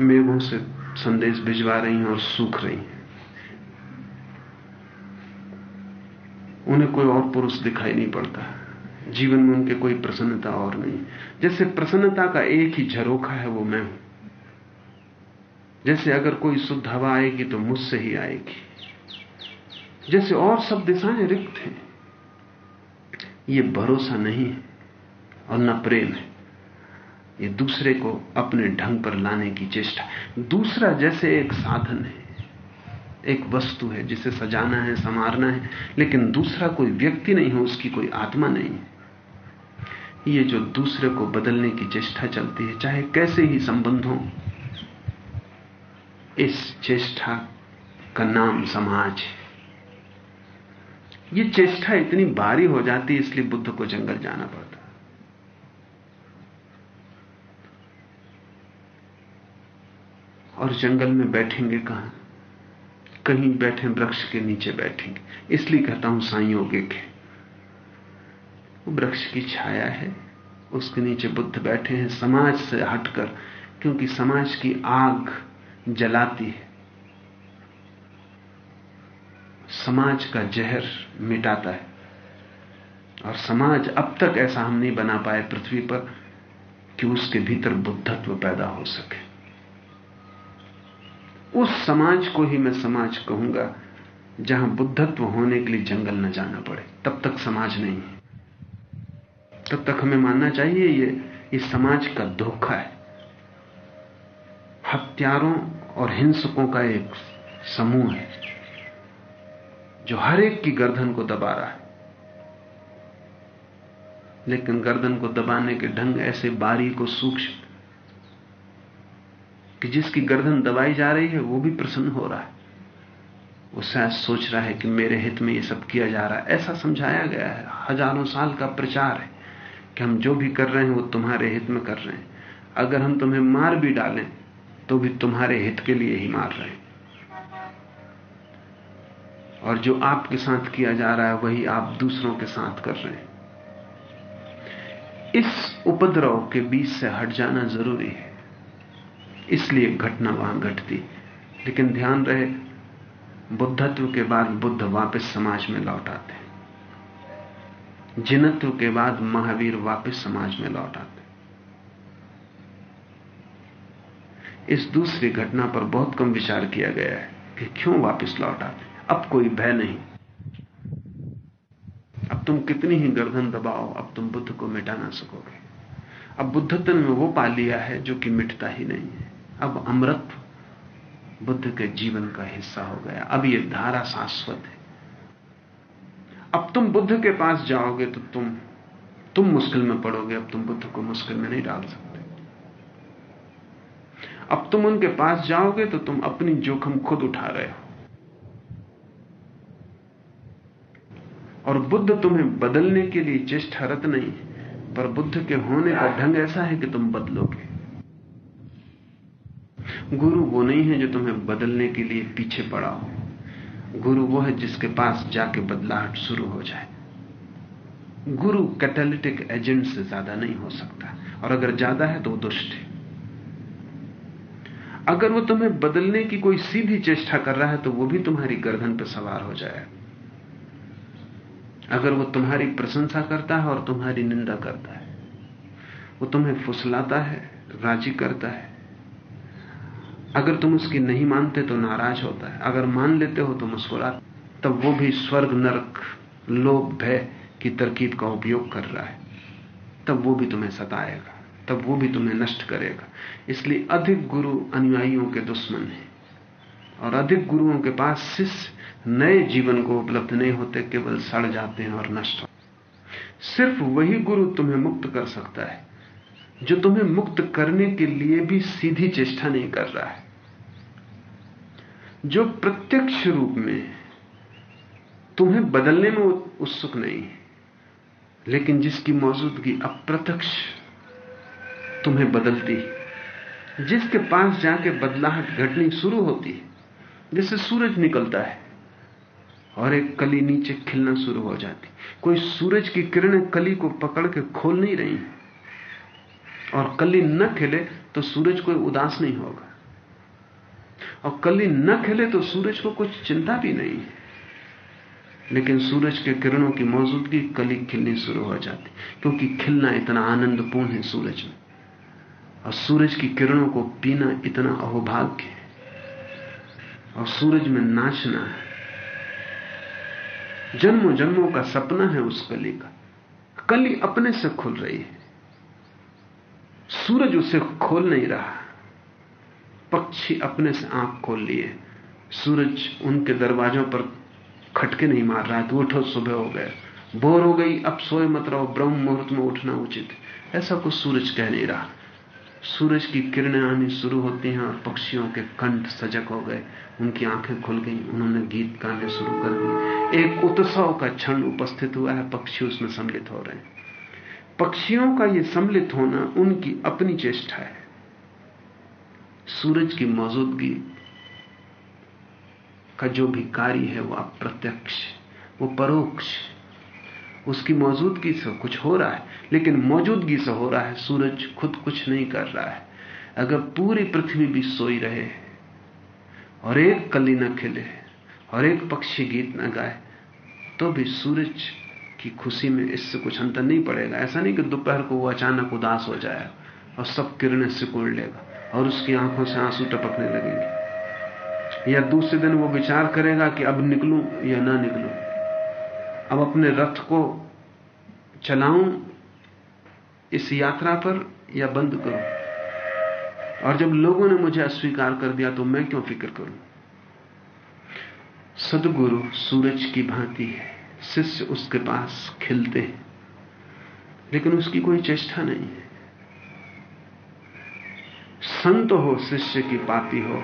मेघों से संदेश भिजवा रही हैं और सूख रही हैं। उन्हें कोई और पुरुष दिखाई नहीं पड़ता। जीवन में उनके कोई प्रसन्नता और नहीं। जैसे प्रसन्नता का एक ही झरोखा है, वो मैं हूँ। जैसे अगर कोई शुद्ध हवा आएगी तो मुझसे ही आएगी। जैसे और सब दिशाएँ रिक्त हैं। ये भरोसा नहीं है और न प्रेम है। ये दूसरे को अपने ढंग पर लाने की चेष्टा दूसरा जैसे एक साधन है, एक वस्तु है जिसे सजाना है, संवारना है, लेकिन दूसरा कोई व्यक्ति नहीं है, उसकी कोई आत्मा नहीं है। ये जो दूसरे को बदलने की चेष्टा चलती है, चाहे कैसे ही संबंध हो इस चेष्टा का नाम समाज है। ये चेष्टा इतनी भारी हो जाती इसलिए बुद्ध को जंगल जाना पड़ता और जंगल में बैठेंगे कहाँ? कहीं बैठे वृक्ष के नीचे बैठेंगे। इसलिए कहता हूँ, संयोगिक है। वृक्ष की छाया है, उसके नीचे बुद्ध बैठे हैं, समाज से हटकर, क्योंकि समाज की आग जलाती है। समाज का जहर मिटाता है। और समाज अब तक ऐसा हम नहीं बना पाए पृथ्वी पर कि उसके भीतर बुद्धत्व पैदा हो सके। उस समाज को ही मैं समाज कहूँगा, जहाँ बुद्धत्व होने के लिए जंगल न जाना पड़े। तब तक समाज नहीं है। तब तक हमें मानना चाहिए ये इस समाज का धोखा है। हत्यारों और हिंसकों का एक समूह है, जो हर एक की गर्दन को दबा रहा है। लेकिन गर्दन को दबाने के ढंग ऐसे बारीक और सूक्ष्म कि जिसकी गर्दन दबाई जा रही है, वो भी प्रसन्न हो रहा है। वो शायद सोच रहा है कि मेरे हित में ये सब किया जा रहा है। ऐसा समझाया गया है। हज़ारों साल का प्रचार है कि हम जो भी कर रहे हैं, वो तुम्हारे हित में कर रहे हैं। अगर हम तुम्हें मार भी डालें तो भी तुम्हारे हित के लिए ही मार रहे हैं। और जो आपके साथ किया जा रहा है, वही आप दूसरों के साथ कर रहे हैं। इस उपद्रव के बीच से हट जाना ज़रूरी है। इसलिए घटना वहाँ घटती। लेकिन ध्यान रहे, बुद्धत्व के बाद बुद्ध वापस समाज में लौट आते हैं। जिनत्व के बाद महावीर वापस समाज में लौट आते इस दूसरी घटना पर बहुत कम विचार किया गया है कि क्यों वापस लौट आते अब कोई भय नहीं। अब तुम कितनी ही गर्दन दबाओ, अब तुम बुद्ध को मिटा ना सकोगे। अब बुद्धत्व में वो पा लिया है जो कि मिटता ही नहीं है। अब अमृत बुद्ध के जीवन का हिस्सा हो गया। अब ये धारा शाश्वत है। अब तुम बुद्ध के पास जाओगे तो तुम तुम मुश्किल में पड़ोगे, अब तुम बुद्ध को मुश्किल में नहीं डाल सकते अब तुम उनके पास जाओगे तो तुम अपनी जोखिम खुद उठा रहे हो। और बुद्ध तुम्हें बदलने के लिए चेष्टारत नहीं पर बुद्ध के होने का ढंग ऐसा है कि तुम बदलोगे। गुरु वो नहीं है जो तुम्हें बदलने के लिए पीछे पड़ा हो। गुरु वो है जिसके पास जाके बदलाहट शुरू हो जाए। गुरु कैटेलिटिक एजेंट से ज़्यादा नहीं हो सकता, और अगर ज़्यादा है तो वो दुष्ट है। अगर वो तुम्हें बदलने की कोई सीधी चेष्टा कर रहा है तो वो भी तुम्हारी गर्दन पर सवार हो जाए। अगर वो तुम्हारी प्रशंसा करता है और तुम्हारी निंदा करता है, वो तुम्हें फुसलाता है, राज़ी करता है। अगर तुम उसकी नहीं मानते तो नाराज़ होता है। अगर मान लेते हो तो मुस्कुरा तब वो भी स्वर्ग, नरक, लोभ, भय की तरकीब का उपयोग कर रहा है। तब वो भी तुम्हें सताएगा। तब वो भी तुम्हें नष्ट करेगा। इसलिए अधिक गुरु अनुयायियों के दुश्मन हैं। और अधिक गुरुओं के पास शिष्य नए जीवन को उपलब्ध नहीं होते, केवल सड़ जाते हैं और नष्ट होते सिर्फ़ वही गुरु तुम्हें मुक्त कर सकता है, जो तुम्हें मुक्त करने के लिए भी सीधी चेष्टा नहीं कर रहा है। जो प्रत्यक्ष रूप में तुम्हें बदलने में उत्सुक नहीं है, लेकिन जिसकी मौजूदगी अप्रत्यक्ष तुम्हें बदलती है। जिसके पास जाके बदलाहट घटनी शुरू होती है जैसे सूरज निकलता है, और एक कली नीचे खिलना शुरू हो जाती कोई सूरज की किरणें कली को पकड़ के खोल नहीं रही और कली न खिले तो सूरज कोई उदास नहीं होगा। और कली न खिले तो सूरज को कुछ चिंता भी नहीं है। लेकिन सूरज के किरणों की मौजूदगी कली खिलनी शुरू हो जाती क्योंकि खिलना इतना आनंदपूर्ण है सूरज में। और सूरज की किरणों को पीना इतना अहोभाग्य है। और सूरज में नाचना है। जन्मों जन्मों का सपना है उस कली का। कली अपने से खुल रही है। सूरज उसे खोल नहीं रहा। पक्षी अपने से आँख खोल लिए। सूरज उनके दरवाजों पर खटके नहीं मार रहा तो उठो, सुबह हो गए। बोर हो गई, अब सोए मत रहो, ब्रह्म मुहूर्त में उठना उचित ऐसा कुछ सूरज कह नहीं रहा। सूरज की किरणें आनी शुरू होती हैं और पक्षियों के कंठ सजग हो गए। उनकी आँखें खुल गई। उन्होंने गीत गाने शुरू कर दिए। एक उत्सव का क्षण उपस्थित हुआ है। पक्षी उसमें सम्मिलित हो रहे हैं। पक्षियों का यह सम्मिलित होना उनकी अपनी चेष्टा है। सूरज की मौजूदगी का जो भी कार्य है वह अप्रत्यक्ष, वो परोक्ष उसकी मौजूदगी से कुछ हो रहा है, लेकिन मौजूदगी से हो रहा है, सूरज खुद कुछ नहीं कर रहा है। अगर पूरी पृथ्वी भी सोई रहे और एक कली न खिले और एक पक्षी गीत न गाए तो भी सूरज की खुशी में इससे कुछ अंतर नहीं पड़ेगा। ऐसा नहीं कि दोपहर को वो अचानक उदास हो जाए और सब किरणें सिकुड़ लेगा और उसकी आँखों से आँसू टपकने लगेंगे। या दूसरे दिन वो विचार करेगा कि अब निकलूं या ना निकलूं। अब अपने रथ को चलाऊं, इस यात्रा पर या बंद करूँ? और जब लोगों ने मुझे अस्वीकार कर दिया तो मैं क्यों फ़िक्र करूँ? सदगुरु सूरज की भांति है। शिष्य उसके पास खिलते हैं, लेकिन उसकी कोई चेष्टा नहीं है। संत हो, शिष्य की पापी हो,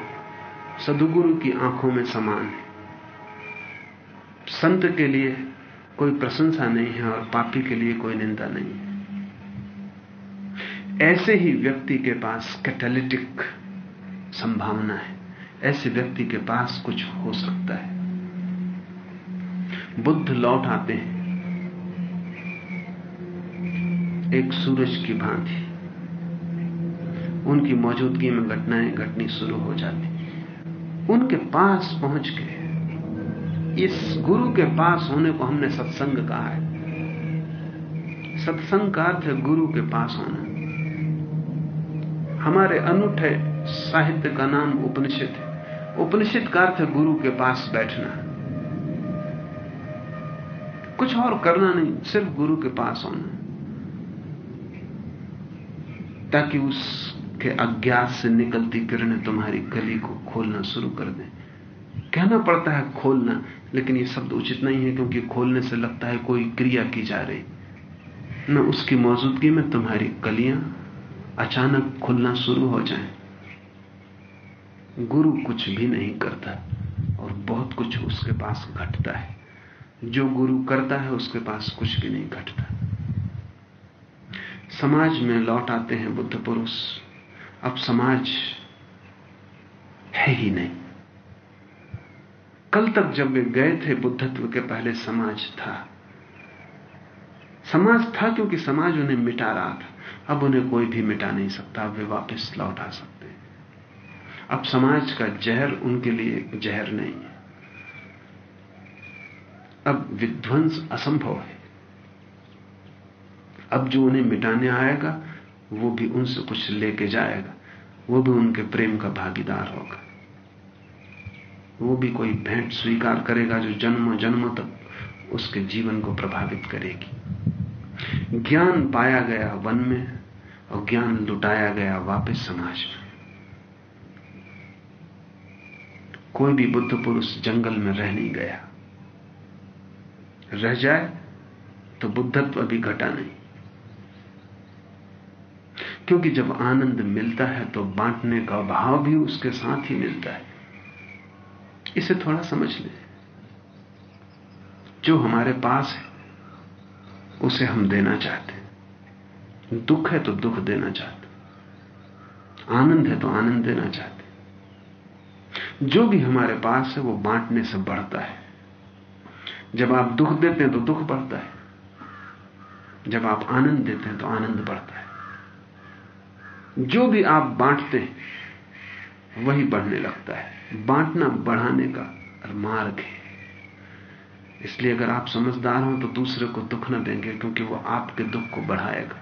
सदगुरु की आँखों में समान है। संत के लिए कोई प्रशंसा नहीं है और पापी के लिए कोई निंदा नहीं है। ऐसे ही व्यक्ति के पास कैटेलिटिक संभावना है। ऐसे व्यक्ति के पास कुछ हो सकता है। बुद्ध लौट आते हैं। एक सूरज की भांति। उनकी मौजूदगी में घटनाएँ घटनी शुरू हो जाती। उनके पास पहुँच गए। इस गुरु के पास होने को हमने सत्संग कहा है। सत्संग का अर्थ है गुरु के पास होना। हमारे अनूठे साहित्य का नाम उपनिषद है। उपनिषद का अर्थ है गुरु के पास बैठना। कुछ और करना नहीं, सिर्फ़ गुरु के पास होना। ताकि उसके अज्ञात से निकलती किरणें तुम्हारी गली को खोलना शुरू कर दें। कहना पड़ता है खोलना। लेकिन ये शब्द उचित नहीं है क्योंकि खोलने से लगता है कोई क्रिया की जा रही। न उसकी मौजूदगी में तुम्हारी कलियाँ अचानक खुलना शुरू हो जाए। गुरु कुछ भी नहीं करता और बहुत कुछ उसके पास घटता है। जो गुरु करता है, उसके पास कुछ भी नहीं घटता। समाज में लौट आते हैं बुद्ध पुरुष। अब समाज है ही नहीं। कल तक जब वे गए थे, बुद्धत्व के पहले समाज था। समाज था क्योंकि समाज उन्हें मिटा रहा था। अब उन्हें कोई भी मिटा नहीं सकता, अब वे वापस लौट आ सकते अब समाज का जहर उनके लिए जहर नहीं है। अब विध्वंस असंभव है। अब जो उन्हें मिटाने आएगा, वो भी उनसे कुछ लेके जाएगा। वो भी उनके प्रेम का भागीदार होगा। वो भी कोई भेंट स्वीकार करेगा जो जन्म, जन्मों तक उसके जीवन को प्रभावित करेगी। ज्ञान पाया गया वन में और ज्ञान लुटाया गया वापस समाज में। कोई भी बुद्ध पुरुष जंगल में रह नहीं गया। रह जाए तो बुद्धत्व भी घटा नहीं। क्योंकि जब आनंद मिलता है तो बांटने का भाव भी उसके साथ ही मिलता है। इसे थोड़ा समझ लें। जो हमारे पास है, उसे हम देना चाहते हैं। दुख है तो दुख देना चाहते आनंद है तो आनंद देना चाहते जो भी हमारे पास है, वो बांटने से बढ़ता है। जब आप दुख देते हैं तो दुख बढ़ता है। जब आप आनंद देते हैं तो आनंद बढ़ता है। जो भी आप बांटते हैं वही बढ़ने लगता है। बांटना बढ़ाने का मार्ग है। इसलिए अगर आप समझदार हो तो दूसरे को दुख न देंगे, क्योंकि वो आपके दुख को बढ़ाएगा।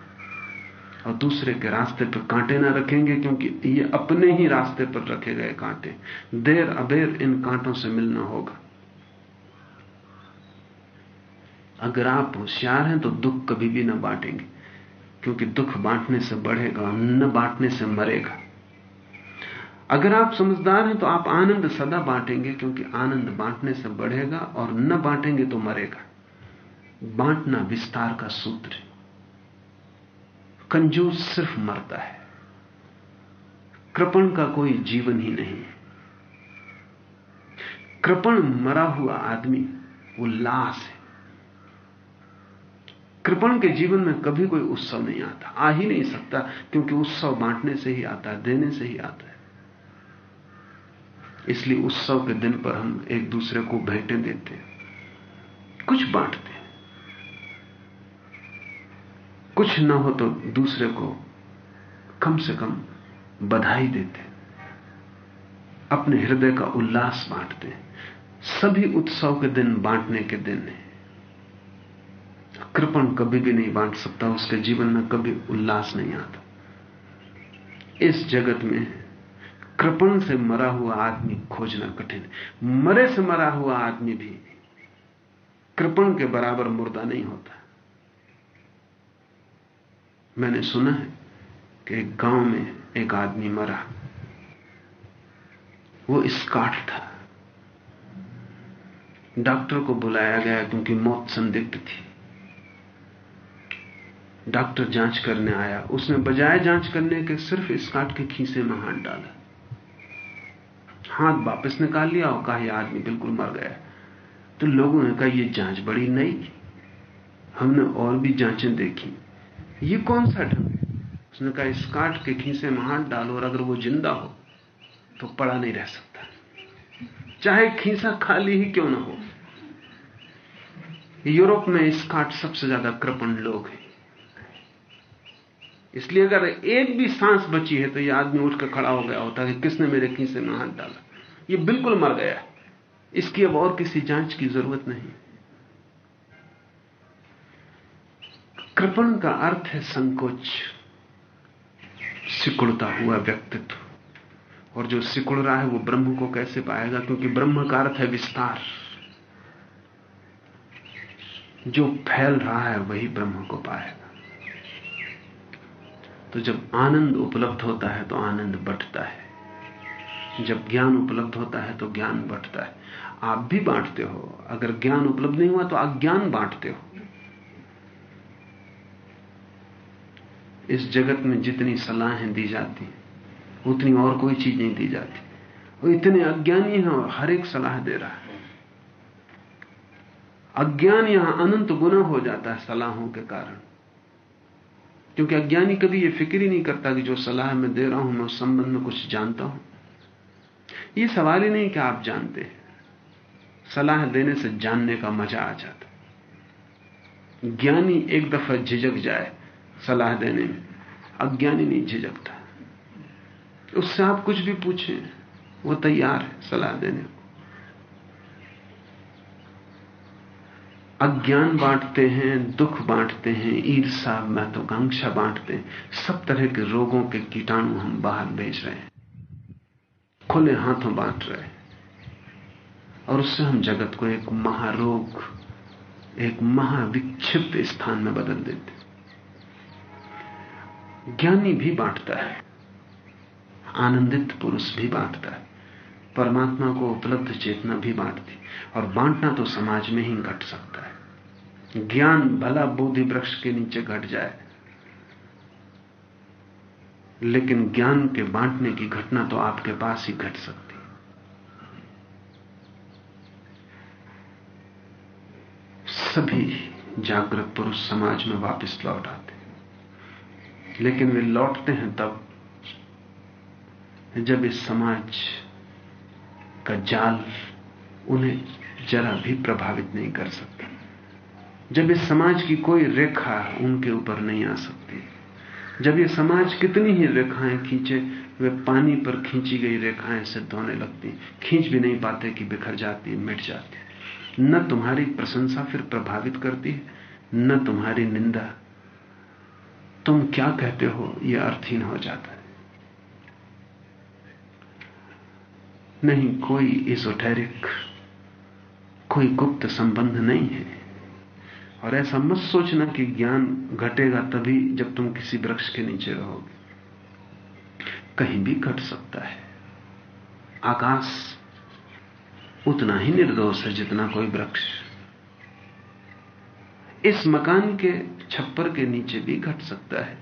और दूसरे के रास्ते पर कांटे ना रखेंगे, क्योंकि ये अपने ही रास्ते पर रखे गए कांटे। देर अबेर इन कांटों से मिलना होगा। अगर आप होशियार हैं तो दुख कभी भी ना बांटेंगे, क्योंकि दुख बांटने से बढ़ेगा न बांटने से मरेगा। अगर आप समझदार हैं तो आप आनंद सदा बांटेंगे, क्योंकि आनंद बांटने से बढ़ेगा और न बांटेंगे तो मरेगा। बांटना विस्तार का सूत्र है। कंजूस सिर्फ़ मरता है। कृपण का कोई जीवन ही नहीं है। कृपण मरा हुआ आदमी, वो लाश है। कृपण के जीवन में कभी कोई उत्सव नहीं आता। आ ही नहीं सकता, क्योंकि उत्सव बांटने से ही आता है देने से ही आता। है इसलिए उत्सव के दिन पर हम एक दूसरे को भेंटें देते हैं। कुछ बांटते हैं। कुछ ना हो तो दूसरे को कम से कम बधाई देते अपने हृदय का उल्लास बांटते सभी उत्सव के दिन बांटने के दिन है। कृपण कभी भी नहीं बांट सकता, उसके जीवन में कभी उल्लास नहीं आता। इस जगत में कृपण से मरा हुआ आदमी खोजना कठिन। मरे से मरा हुआ आदमी भी कृपण के बराबर मुर्दा नहीं होता। मैंने सुना है कि एक गाँव में एक आदमी मरा। वो स्काट था। डॉक्टर को बुलाया गया क्योंकि मौत संदिग्ध थी। डॉक्टर जाँच करने आया। उसने बजाय जाँच करने के सिर्फ़ स्काट के खीसे में हाथ डाला। हाथ वापस निकाल लिया और कहा, यह आदमी बिल्कुल मर गया। तो लोगों ने कहा यह जाँच बड़ी नई हमने और भी जांचें देखी। ये कौन सा ढंग है? उसने कहा स्काट के खीसे में हाथ डालो और अगर वो ज़िंदा हो तो पड़ा नहीं रह सकता। चाहे खीसा खाली ही क्यों ना हो। यूरोप में स्काट सबसे ज़्यादा कृपण लोग हैं। इसलिए अगर एक भी सांस बची है तो यह आदमी उठकर खड़ा हो गया होता कि किसने मेरे खीसे में हाथ डाला। ये बिल्कुल मर गया। इसकी अब और किसी जाँच की ज़रूरत नहीं। कृपण का अर्थ है संकोच। सिकुड़ता हुआ व्यक्तित्व। और जो सिकुड़ रहा है, वो ब्रह्म को कैसे पाएगा? क्योंकि ब्रह्म का अर्थ है विस्तार। जो फैल रहा है, वही ब्रह्म को पाएगा। तो जब आनंद उपलब्ध होता है तो आनंद बढ़ता है। जब ज्ञान उपलब्ध होता है तो ज्ञान बढ़ता है। आप भी बांटते हो। अगर ज्ञान उपलब्ध नहीं हुआ तो अज्ञान बांटते हो। इस जगत में जितनी सलाहें दी जाती उतनी और कोई चीज़ नहीं दी जाती। वो इतने अज्ञानी हैं और हर एक सलाह दे रहा है। अज्ञान यहाँ अनंत गुना हो जाता है सलाहों के कारण। क्योंकि अज्ञानी कभी यह फ़िक्र ही नहीं करता कि जो सलाह मैं दे रहा हूँ, मैं उस संबंध में कुछ जानता हूँ। यह सवाल ही नहीं कि आप जानते हैं। सलाह देने से जानने का मज़ा आ जाता ज्ञानी एक दफ़ा झिझक जाए सलाह देने में। अज्ञानी नहीं झिझकता। उससे आप कुछ भी पूछें, वो तैयार है सलाह देने को। अज्ञान बांटते हैं, दुख बांटते हैं, ईर्षा, महत्वाकांक्षा बांटते हैं। सब तरह के रोगों के कीटाणु हम बाहर भेज रहे हैं। खुले हाथों बांट रहे और उससे हम जगत को एक महारोग, एक महाविक्षिप्त स्थान में बदल देते ज्ञानी भी बांटता है, आनंदित पुरुष भी बांटता है, परमात्मा को उपलब्ध चेतना भी बांटती और बांटना तो समाज में ही घट सकता है। ज्ञान, भला बोधि वृक्ष के नीचे घट जाए। लेकिन ज्ञान के बांटने की घटना तो आपके पास ही घट सकती है। सभी जागृत पुरुष समाज में वापस लौट आते हैं। लेकिन वे लौटते हैं तब जब इस समाज का जाल उन्हें जरा भी प्रभावित नहीं कर सकता। जब इस समाज की कोई रेखा उनके ऊपर नहीं आ सकती जब ये समाज कितनी ही रेखाएँ खींचे, वे पानी पर खींची गई रेखाएँ सिद्ध होने लगती। खींच भी नहीं पाते कि बिखर जाती, मिट जाती। न तुम्हारी प्रशंसा फिर प्रभावित करती है, न तुम्हारी निंदा। तुम क्या कहते हो यह अर्थहीन हो जाता है। नहीं, कोई इजोटेरिक, कोई गुप्त संबंध नहीं है। और ऐसा मत सोचना कि ज्ञान घटेगा तभी जब तुम किसी वृक्ष के नीचे रहोगे। कहीं भी घट सकता है। आकाश उतना ही निर्दोष है जितना कोई वृक्ष। इस मकान के छप्पर के नीचे भी घट सकता है,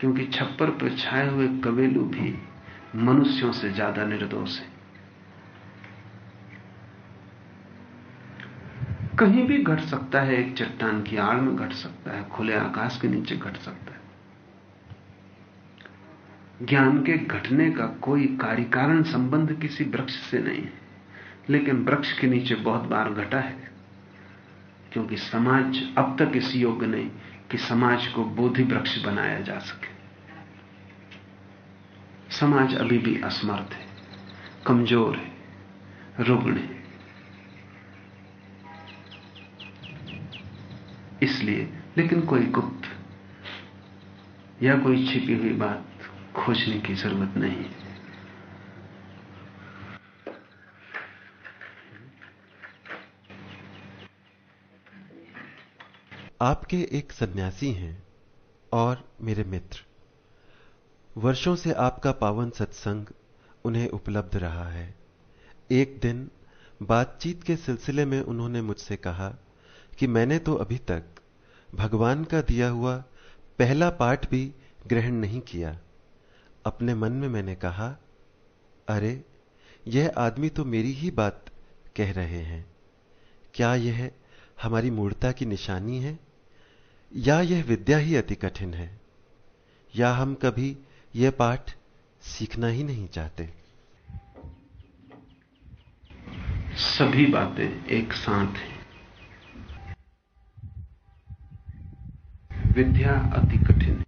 क्योंकि छप्पर पर छाए हुए कवेलू भी मनुष्यों से ज़्यादा निर्दोष है। कहीं भी घट सकता है, एक चट्टान की आड़ में घट सकता है, खुले आकाश के नीचे घट सकता है। ज्ञान के घटने का कोई कार्यकारण संबंध किसी वृक्ष से नहीं है, लेकिन वृक्ष के नीचे बहुत बार घटा है, क्योंकि समाज अब तक इस योग्य नहीं कि समाज को बोधि वृक्ष बनाया जा सके। समाज अभी भी असमर्थ है, कमज़ोर है, रुग्ण है। इसलिए, लेकिन कोई गुप्त या कोई छिपी हुई बात खोजने की ज़रूरत नहीं आपके एक सन्यासी हैं और मेरे मित्र। वर्षों से आपका पावन सत्संग उन्हें उपलब्ध रहा है। एक दिन बातचीत के सिलसिले में उन्होंने मुझसे कहा कि मैंने तो अभी तक भगवान का दिया हुआ पहला पाठ भी ग्रहण नहीं किया। अपने मन में मैंने कहा, अरे, यह आदमी तो मेरी ही बात कह रहे हैं। क्या यह हमारी मूर्ता की निशानी है? या यह विद्या ही अति कठिन है? या हम कभी यह पाठ सीखना ही नहीं चाहते? सभी बातें एक साथ हैं। विद्या अति कठिन है।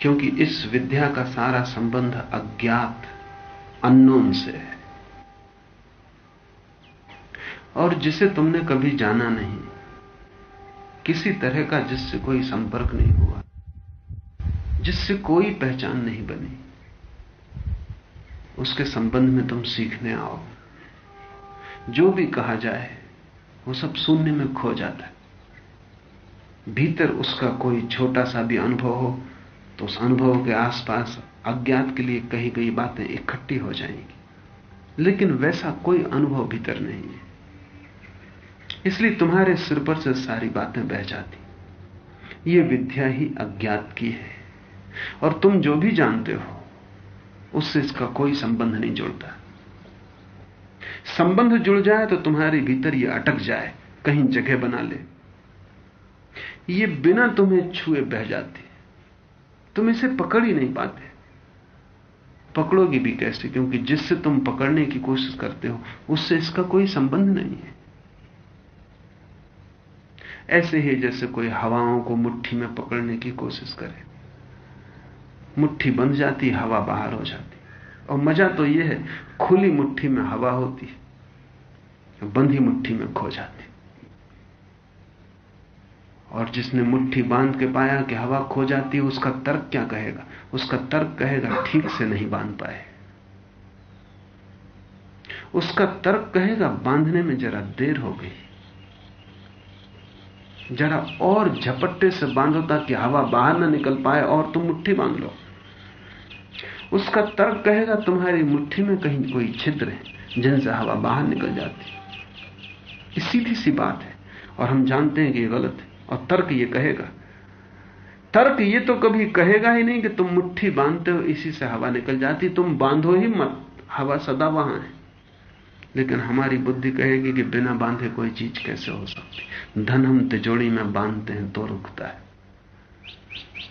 क्योंकि इस विद्या का सारा संबंध अज्ञात अननोन से है। और जिसे तुमने कभी जाना नहीं, किसी तरह का जिससे कोई संपर्क नहीं हुआ, जिससे कोई पहचान नहीं बनी, उसके संबंध में तुम सीखने आओ। जो भी कहा जाए वो सब शून्य में खो जाता है। भीतर उसका कोई छोटा सा भी अनुभव हो तो उस अनुभव के आसपास अज्ञात के लिए कही गई बातें इकट्ठी हो जाएँगी। लेकिन वैसा कोई अनुभव भीतर नहीं है। इसलिए तुम्हारे सिर पर से सारी बातें बह जाती। ये विद्या ही अज्ञात की है। और तुम जो भी जानते हो, उससे इसका कोई संबंध नहीं जुड़ता। संबंध जुड़ जाए तो तुम्हारे भीतर ये अटक जाए, कहीं जगह बना ले। ये बिना तुम्हें छुए बह जाती। तुम इसे पकड़ ही नहीं पाते। पकड़ोगी भी कैसे? क्योंकि जिससे तुम पकड़ने की कोशिश करते हो, उससे इसका कोई संबंध नहीं है। ऐसे ही जैसे कोई हवाओं को मुट्ठी में पकड़ने की कोशिश करे, मुट्ठी बंध जाती, हवा बाहर हो जाती। और मज़ा तो यह है, खुली मुट्ठी में हवा होती है, बंधी मुट्ठी में खो जाती और जिसने मुट्ठी बाँध के पाया कि हवा खो जाती है, उसका तर्क क्या कहेगा? उसका तर्क कहेगा, ठीक से नहीं बाँध पाए। उसका तर्क कहेगा, बांधने में जरा देर हो गई। जरा और झपट्टे से बांधो ताकि हवा बाहर ना निकल पाए और तुम मुट्ठी बाँध लो। उसका तर्क कहेगा, तुम्हारी मुट्ठी में कहीं कोई छिद्र है जिनसे हवा बाहर निकल जाती ये सीधी सी बात है, और हम जानते हैं कि यह गलत है, और तर्क ये कहेगा। तर्क ये तो कभी कहेगा ही नहीं कि तुम मुट्ठी बांधते हो, इसी से हवा निकल जाती, तुम बांधो ही मत, हवा सदा वहाँ है। लेकिन हमारी बुद्धि कहेगी कि बिना बांधे कोई चीज़ कैसे हो सकती? धन हम तिजोड़ी में बांधते हैं तो रुकता है।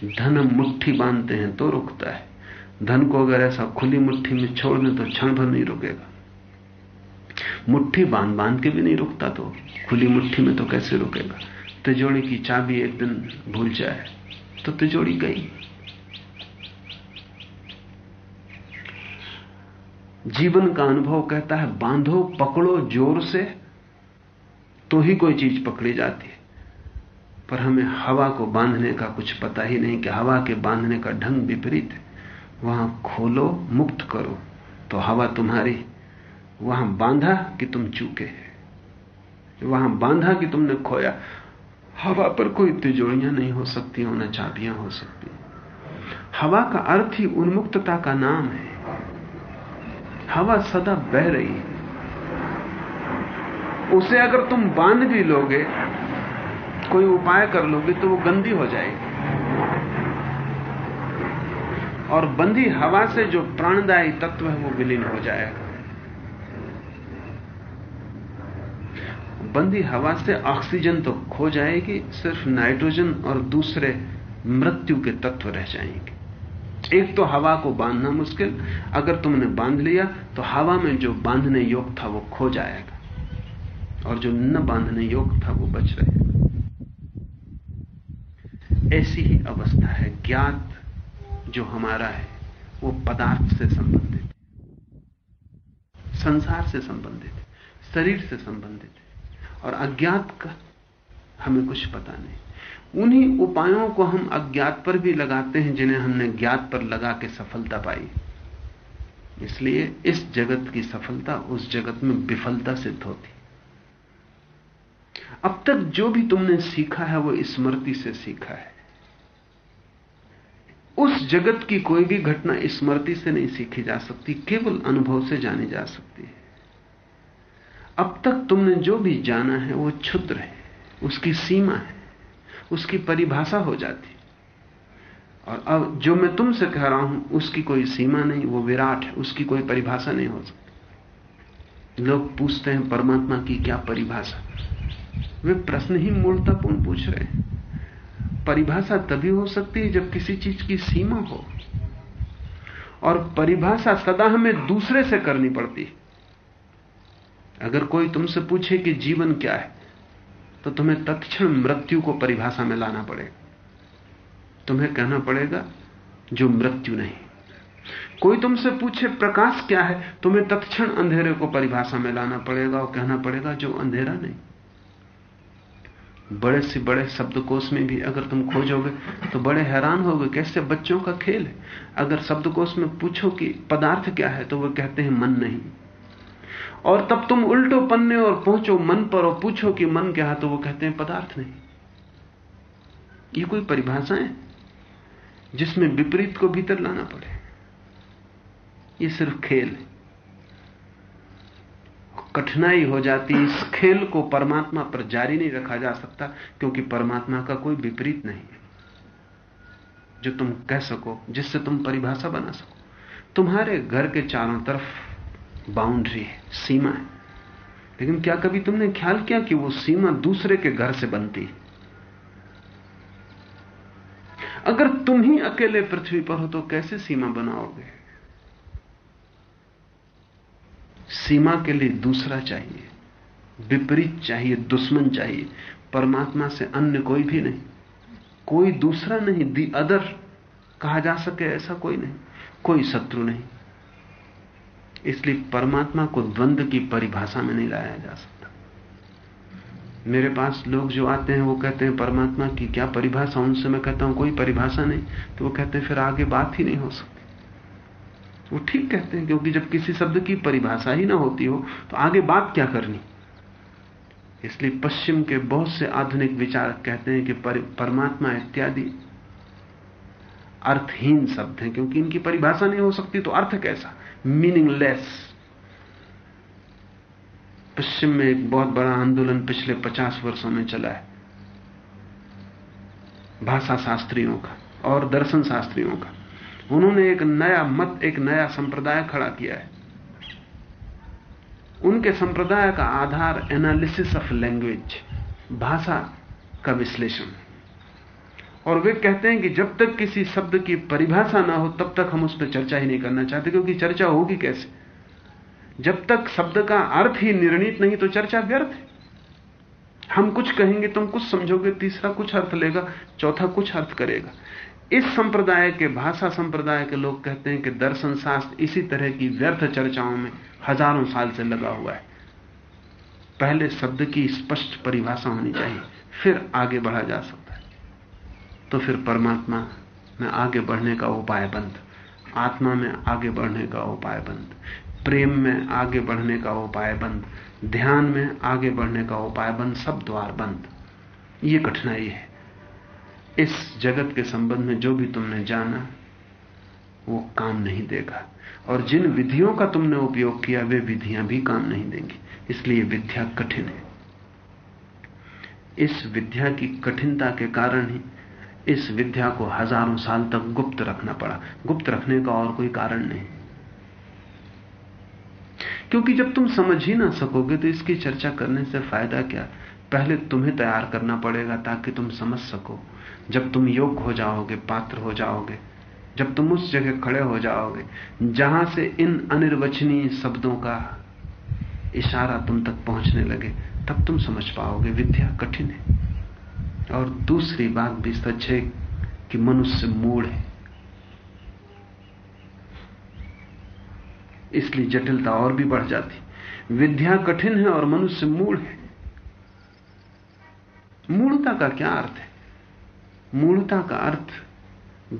धन हम मुट्ठी बांधते हैं तो रुकता है। धन को अगर ऐसा खुली मुट्ठी में छोड़ दें तो क्षण भर नहीं रुकेगा। मुट्ठी बाँध बाँध के भी नहीं रुकता तो खुली मुट्ठी में तो कैसे रुकेगा? तिजोड़ी की चाबी एक दिन भूल जाए तो तिजोड़ी गई। जीवन का अनुभव कहता है, बांधो, पकड़ो ज़ोर से तो ही कोई चीज़ पकड़ी जाती है। पर हमें हवा को बांधने का कुछ पता ही नहीं कि हवा के बांधने का ढंग विपरीत है। वहाँ खोलो, मुक्त करो। तो हवा तुम्हारी, वहाँ बांधा कि तुम चूके वहाँ बांधा कि तुमने खोया। हवा पर कोई तिजोड़ियाँ नहीं हो सकती हो न चाबियाँ हो सकती। हवा का अर्थ ही उन्मुक्तता का नाम है। हवा सदा बह रही है। उसे अगर तुम बाँध भी लोगे, कोई उपाय कर लोगे तो वो गंदी हो जाएगी। और बंधी हवा से जो प्राणदायी तत्व है, वो विलीन हो जाएगा बंदी हवा से ऑक्सीजन तो खो जाएगी, सिर्फ़ नाइट्रोजन और दूसरे मृत्यु के तत्व रह जाएँगे। एक तो हवा को बांधना मुश्किल, अगर तुमने बाँध लिया तो हवा में जो बांधने योग था, वो खो जाएगा और जो न बांधने योग था, वो बच रहेगा ऐसी ही अवस्था है, ज्ञात जो हमारा है, वो पदार्थ से संबंधित है। संसार से संबंधित है, शरीर से संबंधित है। और अज्ञात का हमें कुछ पता नहीं। उन्हीं उपायों को हम अज्ञात पर भी लगाते हैं, जिन्हें हमने ज्ञात पर लगा के सफलता पाई। इसलिए इस जगत की सफलता उस जगत में विफलता सिद्ध होती। अब तक जो भी तुमने सीखा है, वो स्मृति से सीखा है। उस जगत की कोई भी घटना स्मृति से नहीं सीखी जा सकती, केवल अनुभव से जानी जा सकती है। अब तक तुमने जो भी जाना है, वो क्षुद्र है, उसकी सीमा है, उसकी परिभाषा हो जाती। और अब जो मैं तुमसे कह रहा हूँ, उसकी कोई सीमा नहीं, वो विराट है, उसकी कोई परिभाषा नहीं हो सकती। लोग पूछते हैं, परमात्मा की क्या परिभाषा? वे प्रश्न ही मूलतापूर्ण पूछ रहे हैं। परिभाषा तभी हो सकती है जब किसी चीज़ की सीमा हो। और परिभाषा सदा हमें दूसरे से करनी पड़ती है। अगर कोई तुमसे पूछे कि जीवन क्या है तो तुम्हें तत्क्षण मृत्यु को परिभाषा में लाना पड़ेगा। तुम्हें कहना पड़ेगा, जो मृत्यु नहीं। कोई तुमसे पूछे, प्रकाश क्या है? तुम्हें तत्क्षण अंधेरे को परिभाषा में लाना पड़ेगा और कहना पड़ेगा, जो अंधेरा नहीं। बड़े से बड़े शब्दकोश में भी अगर तुम खोजोगे तो बड़े हैरान होगे, कैसे बच्चों का खेल है? अगर शब्दकोश में पूछो कि पदार्थ क्या है तो वो कहते हैं मन नहीं। और तब तुम उल्टो पन्ने और पहुंचो मन पर और पूछो कि मन क्या है तो वो कहते हैं पदार्थ नहीं। ये कोई परिभाषा है? जिसमें विपरीत को भीतर लाना पड़े। ये सिर्फ़ खेल है। कठिनाई हो जाती इस खेल को परमात्मा पर जारी नहीं रखा जा सकता, क्योंकि परमात्मा का कोई विपरीत नहीं है। जो तुम कह सको, जिससे तुम परिभाषा बना सको। तुम्हारे घर के चारों तरफ़ बाउंड्री है, सीमा है। लेकिन क्या कभी तुमने ख्याल किया कि वो सीमा दूसरे के घर से बनती है? अगर तुम ही अकेले पृथ्वी पर हो तो कैसे सीमा बनाओगे? सीमा के लिए दूसरा चाहिए, विपरीत चाहिए, दुश्मन चाहिए, परमात्मा से अन्य कोई भी नहीं। कोई दूसरा नहीं दी अदर कहा जा सके ऐसा कोई नहीं, कोई शत्रु नहीं। इसलिए परमात्मा को द्वंद्व की परिभाषा में नहीं लाया जा सकता। मेरे पास लोग जो आते हैं, वो कहते हैं, परमात्मा की क्या परिभाषा? उनसे मैं कहता हूँ, कोई परिभाषा नहीं। तो वो कहते हैं, फिर आगे बात ही नहीं हो सकती। वो ठीक कहते हैं क्योंकि जब किसी शब्द की परिभाषा ही ना होती हो तो आगे बात क्या करनी? इसलिए पश्चिम के बहुत से आधुनिक विचारक कहते हैं कि पर, परमात्मा इत्यादि अर्थहीन शब्द हैं क्योंकि इनकी परिभाषा नहीं हो सकती तो अर्थ कैसा? मीनिंगलेस पश्चिम में एक बहुत बड़ा आंदोलन पिछले पचास वर्षों में चला है। भाषा शास्त्रियों का और दर्शन शास्त्रियों का। उन्होंने एक नया मत, एक नया संप्रदाय खड़ा किया है। उनके संप्रदाय का आधार एनालिसिस ऑफ़ लैंग्वेज भाषा का विश्लेषण। और वे कहते हैं कि जब तक किसी शब्द की परिभाषा ना हो, तब तक हम उस पर चर्चा ही नहीं करना चाहते, क्योंकि चर्चा होगी कैसे? जब तक शब्द का अर्थ ही निर्णित नहीं तो चर्चा व्यर्थ है। हम कुछ कहेंगे, तुम कुछ समझोगे, तीसरा कुछ अर्थ लेगा, चौथा कुछ अर्थ करेगा। इस संप्रदाय के, भाषा संप्रदाय के लोग कहते हैं कि दर्शन शास्त्र इसी तरह की व्यर्थ चर्चाओं में हज़ारों साल से लगा हुआ है। पहले शब्द की स्पष्ट परिभाषा होनी चाहिए, फिर आगे बढ़ा जा सकता है। तो फिर परमात्मा में आगे बढ़ने का उपाय बंद, आत्मा में आगे बढ़ने का उपाय बंद, प्रेम में आगे बढ़ने का उपाय बंद, ध्यान में आगे बढ़ने का उपाय बंद, सब द्वार बंद। ये कठिनाई है। इस जगत के संबंध में जो भी तुमने जाना, वो काम नहीं देगा। और जिन विधियों का तुमने उपयोग किया, वे विधियाँ भी काम नहीं देंगी। इसलिए विद्या कठिन है। इस विद्या की कठिनता के कारण ही इस विद्या को हज़ारों साल तक गुप्त रखना पड़ा। गुप्त रखने का और कोई कारण नहीं। क्योंकि जब तुम समझ ही ना सकोगे तो इसकी चर्चा करने से फ़ायदा क्या? पहले तुम्हें तैयार करना पड़ेगा ताकि तुम समझ सको। जब तुम योग्य हो जाओगे, पात्र हो जाओगे, जब तुम उस जगह खड़े हो जाओगे, जहाँ से इन अनिर्वचनीय शब्दों का इशारा तुम तक पहुँचने लगे, तब तुम समझ पाओगे विद्या कठिन है। और दूसरी बात भी सच है कि मनुष्य मूड है। इसलिए जटिलता और भी बढ़ जाती। विद्या कठिन है और मनुष्य मूड है। मूढ़ता का क्या अर्थ है? मूढ़ता का अर्थ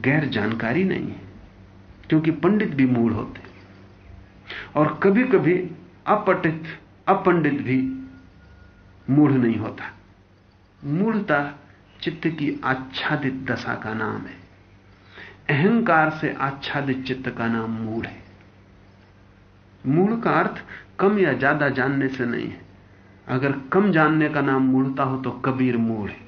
गैर जानकारी नहीं है, क्योंकि पंडित भी मूढ़ होते और कभी कभी अपटित अपंडित भी मूढ़ नहीं होता। मूढ़ता चित्त की आच्छादित दशा का नाम है। अहंकार से आच्छादित चित्त का नाम मूढ़ है। मूढ़ का अर्थ कम या ज़्यादा जानने से नहीं है। अगर कम जानने का नाम मूढ़ता हो तो कबीर मूढ़ है।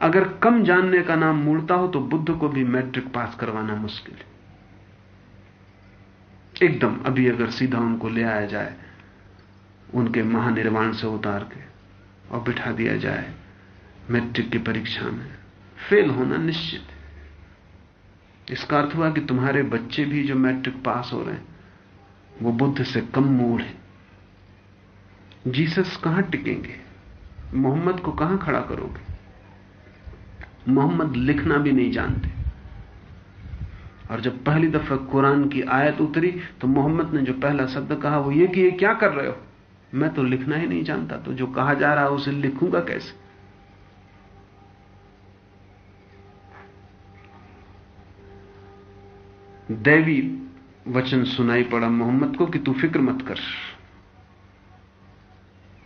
अगर कम जानने का नाम मूढ़ता हो तो बुद्ध को भी मैट्रिक पास करवाना मुश्किल। है एकदम, अभी अगर सीधा उनको ले आया जाए, उनके महानिर्वाण से उतार के और बिठा दिया जाए, मैट्रिक की परीक्षा में, फेल होना निश्चित है। इसका अर्थ हुआ कि तुम्हारे बच्चे भी जो मैट्रिक पास हो रहे हैं, वो बुद्ध से कम मूड है। जीसस कहाँ टिकेंगे? मोहम्मद को कहाँ खड़ा करोगे? मोहम्मद लिखना भी नहीं जानते। और जब पहली दफ़ा कुरान की आयत उतरी तो मोहम्मद ने जो पहला शब्द कहा, वो ये कि ये क्या कर रहे हो? मैं तो लिखना ही नहीं जानता तो जो कहा जा रहा है उसे लिखूँगा कैसे? दैवी वचन सुनाई पड़ा मोहम्मद को कि तू फ़िक्र मत कर।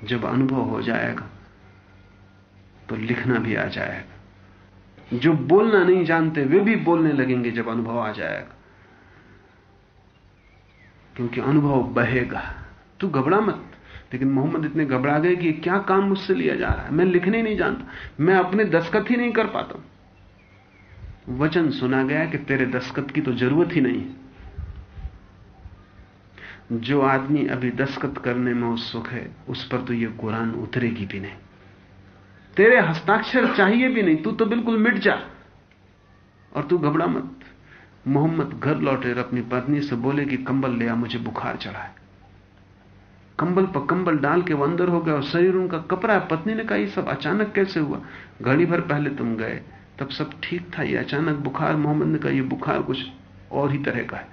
जब अनुभव हो जाएगा तो लिखना भी आ जाएगा। जो बोलना नहीं जानते, वे भी बोलने लगेंगे जब अनुभव आ जाएगा। क्योंकि अनुभव बहेगा। तू घबरा मत। लेकिन मोहम्मद इतने घबरा गए कि क्या काम मुझसे लिया जा रहा है? मैं लिखने नहीं जानता। मैं अपने दस्खत ही नहीं कर पाता वचन सुना गया कि तेरे दस्खत की तो ज़रूरत ही नहीं जो आदमी अभी दस्खत करने में उत्सुक है, उस पर तो यह कुरान उतरेगी भी नहीं। तेरे हस्ताक्षर चाहिए भी नहीं, तू तो बिल्कुल मिट जा। और तू घबरा मत। मोहम्मद घर लौटे अपनी पत्नी से बोले कि कंबल ले आ, मुझे बुखार चढ़ा है। कंबल पर कंबल डाल के वो अंदर हो गया और शरीर उनका कपड़ा है। पत्नी ने कहा, ये सब अचानक कैसे हुआ? घड़ी भर पहले तुम गए, तब सब ठीक था। ये अचानक बुखार, मोहम्मद ने कहा, ये बुखार कुछ और ही तरह का है।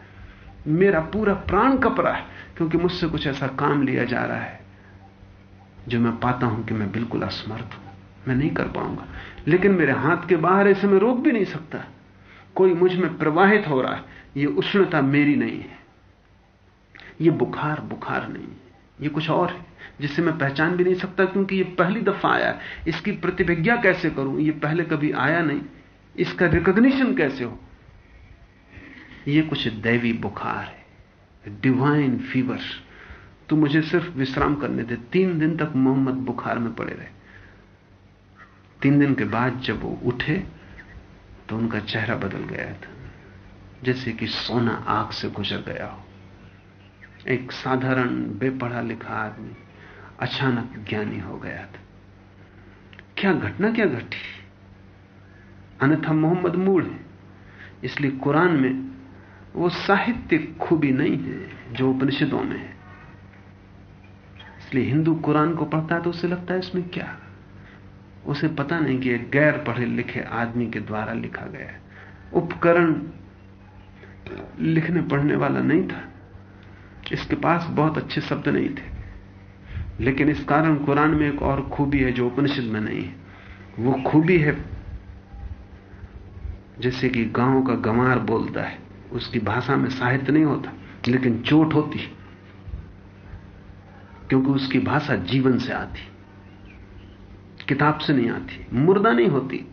मेरा पूरा प्राण कपड़ा है, क्योंकि मुझसे कुछ ऐसा काम लिया जा रहा है, जो मैं पाता हूँ कि मैं बिल्कुल असमर्थ हूँ। मैं नहीं कर पाऊँगा। लेकिन मेरे हाथ के बाहर ऐसे मैं रोक भी नहीं सकता। कोई मुझमें प्रवाहित हो रहा है यह उष्णता मेरी नहीं है। यह बुखार बुखार नहीं है। यह कुछ और है, जिसे मैं पहचान भी नहीं सकता क्योंकि यह पहली दफ़ा आया है। इसकी प्रतिभिज्ञा कैसे करूँ? यह पहले कभी आया नहीं। इसका रिकॉग्निशन कैसे हो? यह कुछ दैवी बुखार है। डिवाइन फीवर तो मुझे सिर्फ़ विश्राम करने दे। तीन दिन तक मोहम्मद बुखार में पड़े रहे। तीन दिन के बाद जब वो उठे तो उनका चेहरा बदल गया था, जैसे कि सोना आग से गुजर गया हो। एक साधारण, बेपढ़ा लिखा आदमी अचानक ज्ञानी हो गया था। क्या घटना क्या घटी? अन्यथा मोहम्मद मूड है, इसलिए कुरान में वो साहित्यिक खूबी नहीं है जो उपनिषदों में है। इसलिए हिंदू कुरान को पढ़ता है तो उसे लगता है इसमें क्या उसे पता नहीं कि एक गैर पढ़े लिखे आदमी के द्वारा लिखा गया है। उपकरण लिखने पढ़ने वाला नहीं था। इसके पास बहुत अच्छे शब्द नहीं थे। लेकिन इस कारण कुरान में एक और खूबी है जो उपनिषद में नहीं है। वो खूबी है, जैसे कि गाँव का गंवार बोलता है। उसकी भाषा में साहित्य नहीं होता, लेकिन चोट होती क्योंकि उसकी भाषा जीवन से आती किताब से नहीं आती। मुर्दा नहीं होती,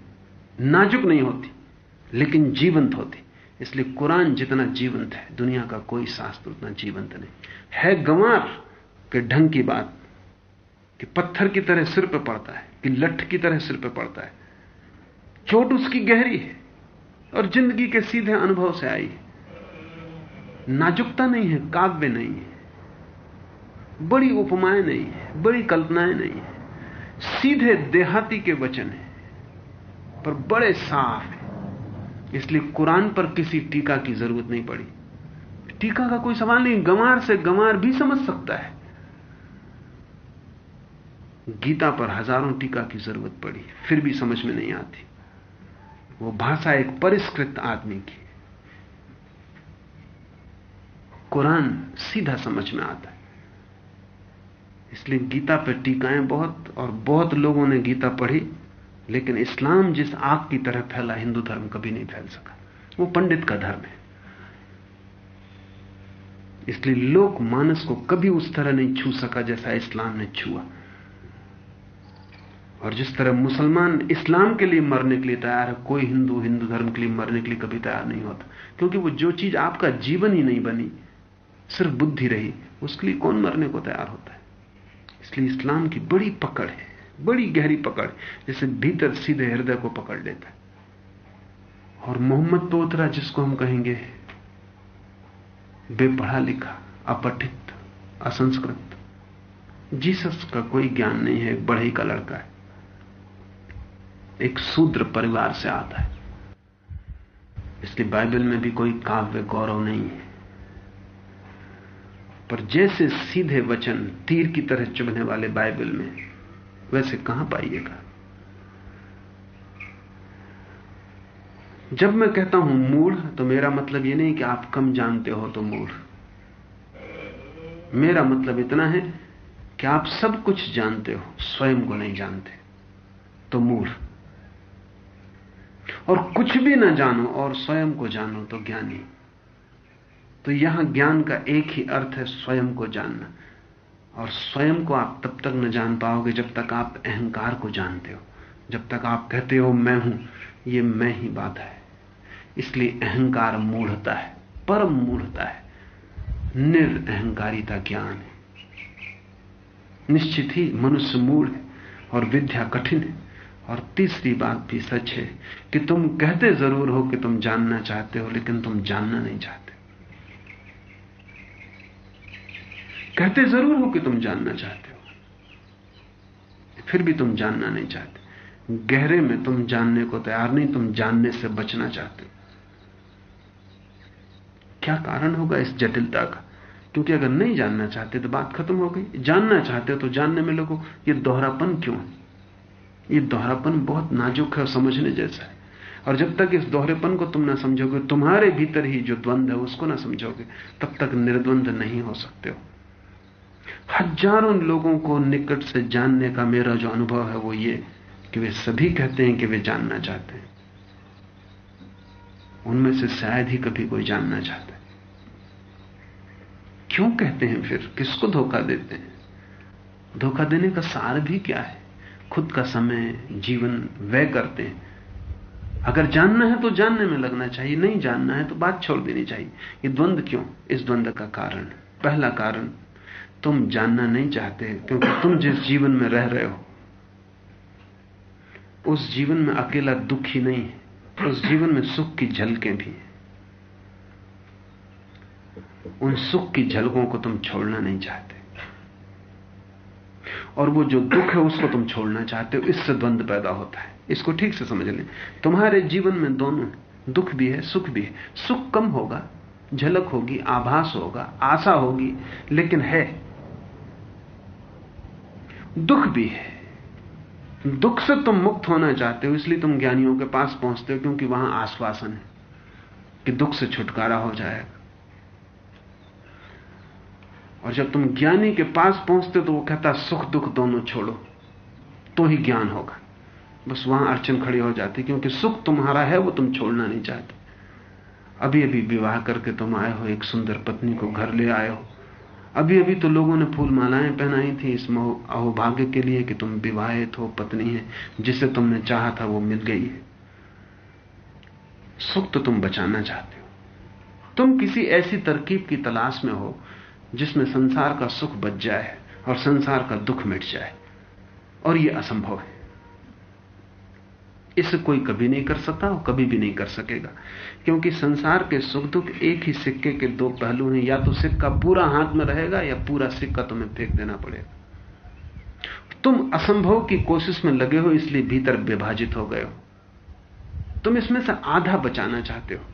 नाजुक नहीं होती, लेकिन जीवंत होती। इसलिए कुरान जितना जीवंत है, दुनिया का कोई शास्त्र उतना जीवंत नहीं। है गंवार के ढंग की बात, कि पत्थर की तरह सिर पर पड़ता है, कि लठ की तरह सिर पर पड़ता है। चोट उसकी गहरी है, और ज़िंदगी के सीधे अनुभव से आई है। नाजुकता नहीं है, काव्य नहीं है, बड़ी उपमाएँ नहीं है, बड़ी कल्पनाएँ नहीं है। सीधे देहाती के वचन हैं, पर बड़े साफ़ हैं। इसलिए कुरान पर किसी टीका की ज़रूरत नहीं पड़ी। टीका का कोई सवाल नहीं, गंवार से गंवार भी समझ सकता है। गीता पर हज़ारों टीका की ज़रूरत पड़ी, फिर भी समझ में नहीं आती। वो भाषा एक परिष्कृत आदमी की कुरान सीधा समझ में आता है। इसलिए गीता पर टीकाएँ बहुत और बहुत लोगों ने गीता पढ़ी, लेकिन इस्लाम जिस आग की तरह फैला, हिंदू धर्म कभी नहीं फैल सका। वो पंडित का धर्म है। इसलिए लोक मानस को कभी उस तरह नहीं छू सका जैसा इस्लाम ने छुआ। और जिस तरह मुसलमान इस्लाम के लिए मरने के लिए तैयार है, कोई हिंदू हिंदू धर्म के लिए मरने के लिए कभी तैयार नहीं होता। क्योंकि वो जो चीज़ आपका जीवन ही नहीं बनी, सिर्फ़ बुद्धि रही, उसके लिए कौन मरने को तैयार होता है? इसलिए इस्लाम की बड़ी पकड़ है, बड़ी गहरी पकड़ जैसे भीतर सीधे हृदय को पकड़ लेता है। और मोहम्मद तो उतरा जिसको हम कहेंगे बेपढ़ा लिखा, अपठित, असंस्कृत। जीसस का कोई ज्ञान नहीं है बढ़ई का लड़का है। एक शूद्र परिवार से आता है। इसलिए बाइबल में भी कोई काव्य गौरव नहीं है। पर जैसे सीधे वचन तीर की तरह चुभने वाले बाइबल में, वैसे कहाँ पाइएगा? जब मैं कहता हूँ मूढ़ तो मेरा मतलब यह नहीं कि आप कम जानते हो तो मूढ़। मेरा मतलब इतना है कि आप सब कुछ जानते हो, स्वयं को नहीं जानते तो मूढ़। और कुछ भी ना जानो और स्वयं को जानो तो ज्ञानी। तो यहाँ ज्ञान का एक ही अर्थ है स्वयं को जानना। और स्वयं को आप तब तक न जान पाओगे जब तक आप अहंकार को जानते हो। जब तक आप कहते हो, मैं हूँ, ये मैं ही बात है। इसलिए अहंकार मूढ़ता है, परम मूढ़ता है। निरअहकारिता ज्ञान है। निश्चित ही मनुष्य मूढ़ है और विद्या कठिन है। और तीसरी बात भी सच है कि तुम कहते ज़रूर हो कि तुम जानना चाहते हो, लेकिन तुम जानना नहीं चाहते। कहते ज़रूर हो कि तुम जानना चाहते हो। फिर भी तुम जानना नहीं चाहते। गहरे में तुम जानने को तैयार नहीं, तुम जानने से बचना चाहते हो। क्या कारण होगा इस जटिलता का? क्योंकि अगर नहीं जानना चाहते तो बात खत्म हो गई। जानना चाहते हो तो जानने में लोगों, ये दोहरापन क्यों है? ये दोहरापन बहुत नाजुक है और समझने जैसा है। और जब तक इस दोहरेपन को तुम ना समझोगे, तुम्हारे भीतर ही जो द्वंद है, उसको ना समझोगे, तब तक निर्द्वंद नहीं हो सकते हो। हज़ारों लोगों को निकट से जानने का मेरा जो अनुभव है वो ये कि वे सभी कहते हैं कि वे जानना चाहते हैं। उनमें से शायद ही कभी कोई जानना चाहता है। क्यों कहते हैं फिर? किसको धोखा देते हैं? धोखा देने का सार भी क्या है? खुद का समय, जीवन व्यय करते हैं। अगर जानना है तो जानने में लगना चाहिए, नहीं जानना है तो बात छोड़ देनी चाहिए। ये द्वंद क्यों? इस द्वंद का कारण। पहला कारण तुम जानना नहीं चाहते, क्योंकि तुम जिस जीवन में रह रहे हो, उस जीवन में अकेला दुख ही नहीं है उस जीवन में सुख की झलकें भी हैं। उन सुख की झलकों को तुम छोड़ना नहीं चाहते। और वो जो दुख है, उसको तुम छोड़ना चाहते हो, इससे द्वंद पैदा होता है। इसको ठीक से समझ लें। तुम्हारे जीवन में दोनों, दुख भी है, सुख भी है। सुख कम होगा, झलक होगी, आभास होगा, आशा होगी, लेकिन है दुख भी है। दुख से तुम मुक्त होना चाहते हो, इसलिए तुम ज्ञानियों के पास पहुँचते हो, क्योंकि वहाँ आश्वासन है कि दुख से छुटकारा हो जाएगा। और जब तुम ज्ञानी के पास पहुँचते हो तो वो कहता, सुख दुख दोनों छोड़ो तो ही ज्ञान होगा। बस वहाँ अड़चन खड़ी हो जाती, क्योंकि सुख तुम्हारा है, वो तुम छोड़ना नहीं चाहते। अभी अभी विवाह करके तुम आए हो, एक सुंदर पत्नी को घर ले आए हो अभी अभी तो लोगों ने फूल मालाएँ पहनाई थी इस अहोभाग्य के लिए कि तुम विवाहित हो, पत्नी है, जिसे तुमने चाहा था वो मिल गई है। सुख तो तुम बचाना चाहते हो। तुम किसी ऐसी तरकीब की तलाश में हो, जिसमें संसार का सुख बच जाए और संसार का दुख मिट जाए। और यह असंभव है। इसे कोई कभी नहीं कर सकता और कभी भी नहीं कर सकेगा। क्योंकि संसार के सुख दुख एक ही सिक्के के दो पहलू हैं। या तो सिक्का पूरा हाथ में रहेगा या पूरा सिक्का तुम्हें फेंक देना पड़ेगा। तुम असंभव की कोशिश में लगे हो, इसलिए भीतर विभाजित हो गए हो। तुम इसमें से आधा बचाना चाहते हो।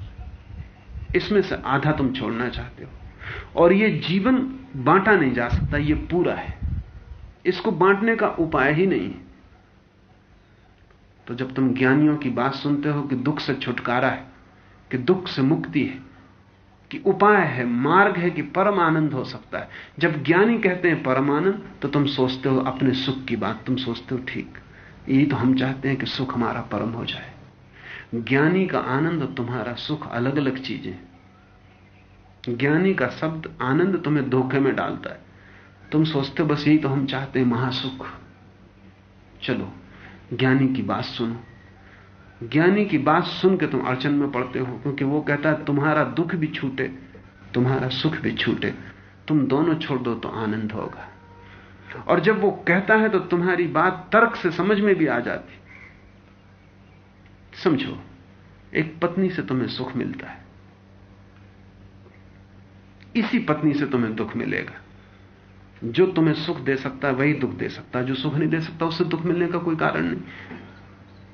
इसमें से आधा तुम छोड़ना चाहते हो। और यह जीवन बांटा नहीं जा सकता यह पूरा है। इसको बांटने का उपाय ही नहीं है। तो जब तुम ज्ञानियों की बात सुनते हो कि दुख से छुटकारा है, कि दुख से मुक्ति है, कि उपाय है, मार्ग है कि परम आनंद हो सकता है, जब ज्ञानी कहते हैं परम आनंद तो तुम सोचते हो अपने सुख की बात, तुम सोचते हो ठीक, यही तो हम चाहते हैं कि सुख हमारा परम हो जाए। ज्ञानी का आनंद और तुम्हारा सुख अलग अलग चीज़ें ज्ञानी का शब्द आनंद तुम्हें धोखे में डालता है। तुम सोचते हो बस यही तो हम चाहते हैं महासुख। चलो ज्ञानी की बात सुनो। ज्ञानी की बात सुन के तुम अड़चन में पड़ते हो, क्योंकि वो कहता है, तुम्हारा दुख भी छूटे, तुम्हारा सुख भी छूटे। तुम दोनों छोड़ दो तो आनंद होगा। और जब वो कहता है तो तुम्हारी बात तर्क से समझ में भी आ जाती। समझो, एक पत्नी से तुम्हें सुख मिलता है। इसी पत्नी से तुम्हें दुख मिलेगा। जो तुम्हें सुख दे सकता है, वही दुख दे सकता है। जो सुख नहीं दे सकता, उससे दुख मिलने का कोई कारण नहीं।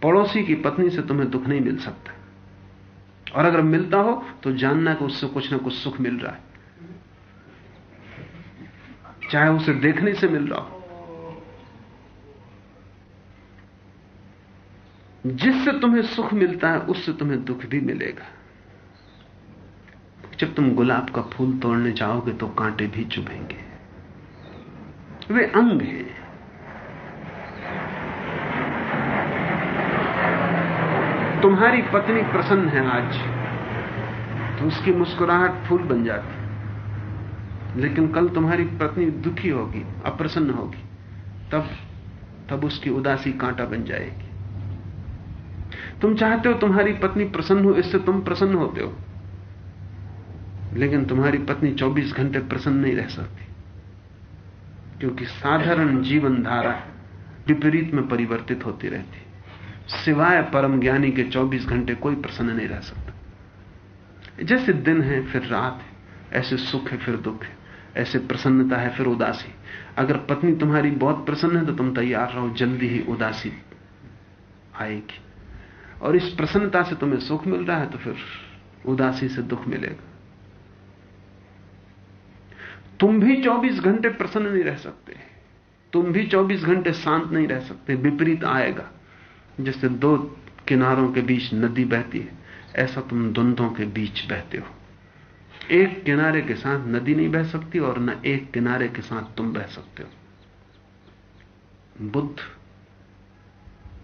पड़ोसी की पत्नी से तुम्हें दुख नहीं मिल सकता। और अगर मिलता हो तो जानना कि उससे कुछ ना कुछ सुख मिल रहा है। चाहे उसे देखने से मिल रहा हो। जिससे तुम्हें सुख मिलता है, उससे तुम्हें दुख भी मिलेगा। जब तुम गुलाब का फूल तोड़ने जाओगे तो कांटे भी चुभेंगे। वे अंग हैं। तुम्हारी पत्नी प्रसन्न है आज तो उसकी मुस्कुराहट फूल बन जाती। लेकिन कल तुम्हारी पत्नी दुखी होगी, अप्रसन्न होगी। तब तब उसकी उदासी कांटा बन जाएगी। तुम चाहते हो तुम्हारी पत्नी प्रसन्न हो, इससे तुम प्रसन्न होते हो। लेकिन तुम्हारी पत्नी 24 घंटे प्रसन्न नहीं रह सकती। क्योंकि साधारण जीवन धारा विपरीत में परिवर्तित होती रहती। सिवाय परम ज्ञानी के 24 घंटे कोई प्रसन्न नहीं रह सकता। जैसे दिन है, फिर रात है, ऐसे सुख है, फिर दुख है, ऐसे प्रसन्नता है, फिर उदासी। अगर पत्नी तुम्हारी बहुत प्रसन्न है तो तुम तैयार रहो, जल्दी ही उदासी आएगी। और इस प्रसन्नता से तुम्हें सुख मिल रहा है तो फिर उदासी से दुख मिलेगा। तुम भी 24 घंटे प्रसन्न नहीं रह सकते। तुम भी 24 घंटे शांत नहीं रह सकते। विपरीत आएगा, जैसे दो किनारों के बीच नदी बहती है, ऐसा तुम द्वंद्वों के बीच बहते हो। एक किनारे के साथ नदी नहीं बह सकती और न एक किनारे के साथ तुम बह सकते हो। बुद्ध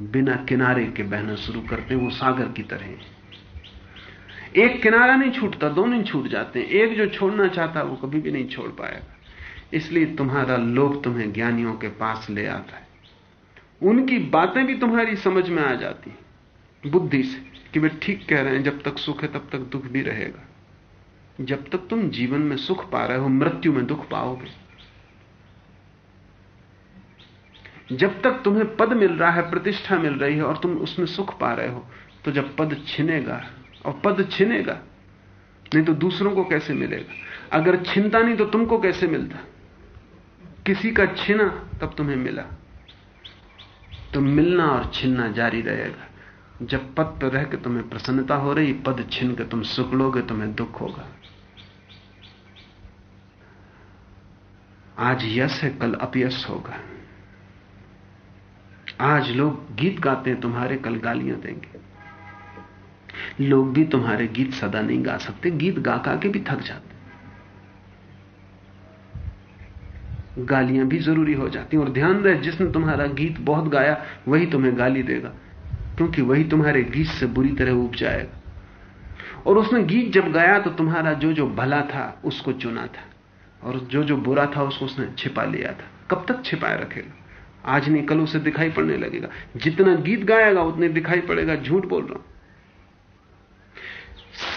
बिना किनारे के बहना शुरू करते हैं, वो सागर की तरह एक किनारा नहीं छूटता, दोनों ही छूट जाते हैं। एक जो छोड़ना चाहता वो कभी भी नहीं छोड़ पाएगा। इसलिए तुम्हारा लोभ तुम्हें ज्ञानियों के पास ले आता है। उनकी बातें भी तुम्हारी समझ में आ जाती बुद्धि से, कि वे ठीक कह रहे हैं, जब तक सुख है, तब तक दुख भी रहेगा। जब तक तुम जीवन में सुख पा रहे हो, मृत्यु में दुख पाओगे। जब तक तुम्हें पद मिल रहा है, प्रतिष्ठा मिल रही है, और तुम उसमें सुख पा रहे हो तो जब पद छिनेगा और पद छिनेगा, नहीं तो दूसरों को कैसे मिलेगा? अगर छिनता नहीं तो तुमको कैसे मिलता? किसी का छिना तब तुम्हें मिला। तो मिलना और छिनना जारी रहेगा। जब पद पर रह के तुम्हें प्रसन्नता हो रही, पद छिन के तुम सुख लोगे, तुम्हें दुख होगा। आज यश है, कल अपयश होगा। आज लोग गीत गाते हैं, तुम्हारे कल गालियाँ देंगे। लोग भी तुम्हारे गीत सदा नहीं गा सकते, गीत गा गा के भी थक जाते। गालियाँ भी ज़रूरी हो जाती और ध्यान रहे जिसने तुम्हारा गीत बहुत गाया, वही तुम्हें गाली देगा, क्योंकि वही तुम्हारे गीत से बुरी तरह उब जाएगा। और उसने गीत जब गाया तो तुम्हारा जो जो भला था, उसको चुना था, और जो जो बुरा था, उसको उसने छिपा लिया था। कब तक छिपाए रखेगा? आज नहीं, कल उसे दिखाई पड़ने लगेगा। जितना गीत गाएगा, उतने दिखाई पड़ेगा, झूठ बोल रहा हूँ।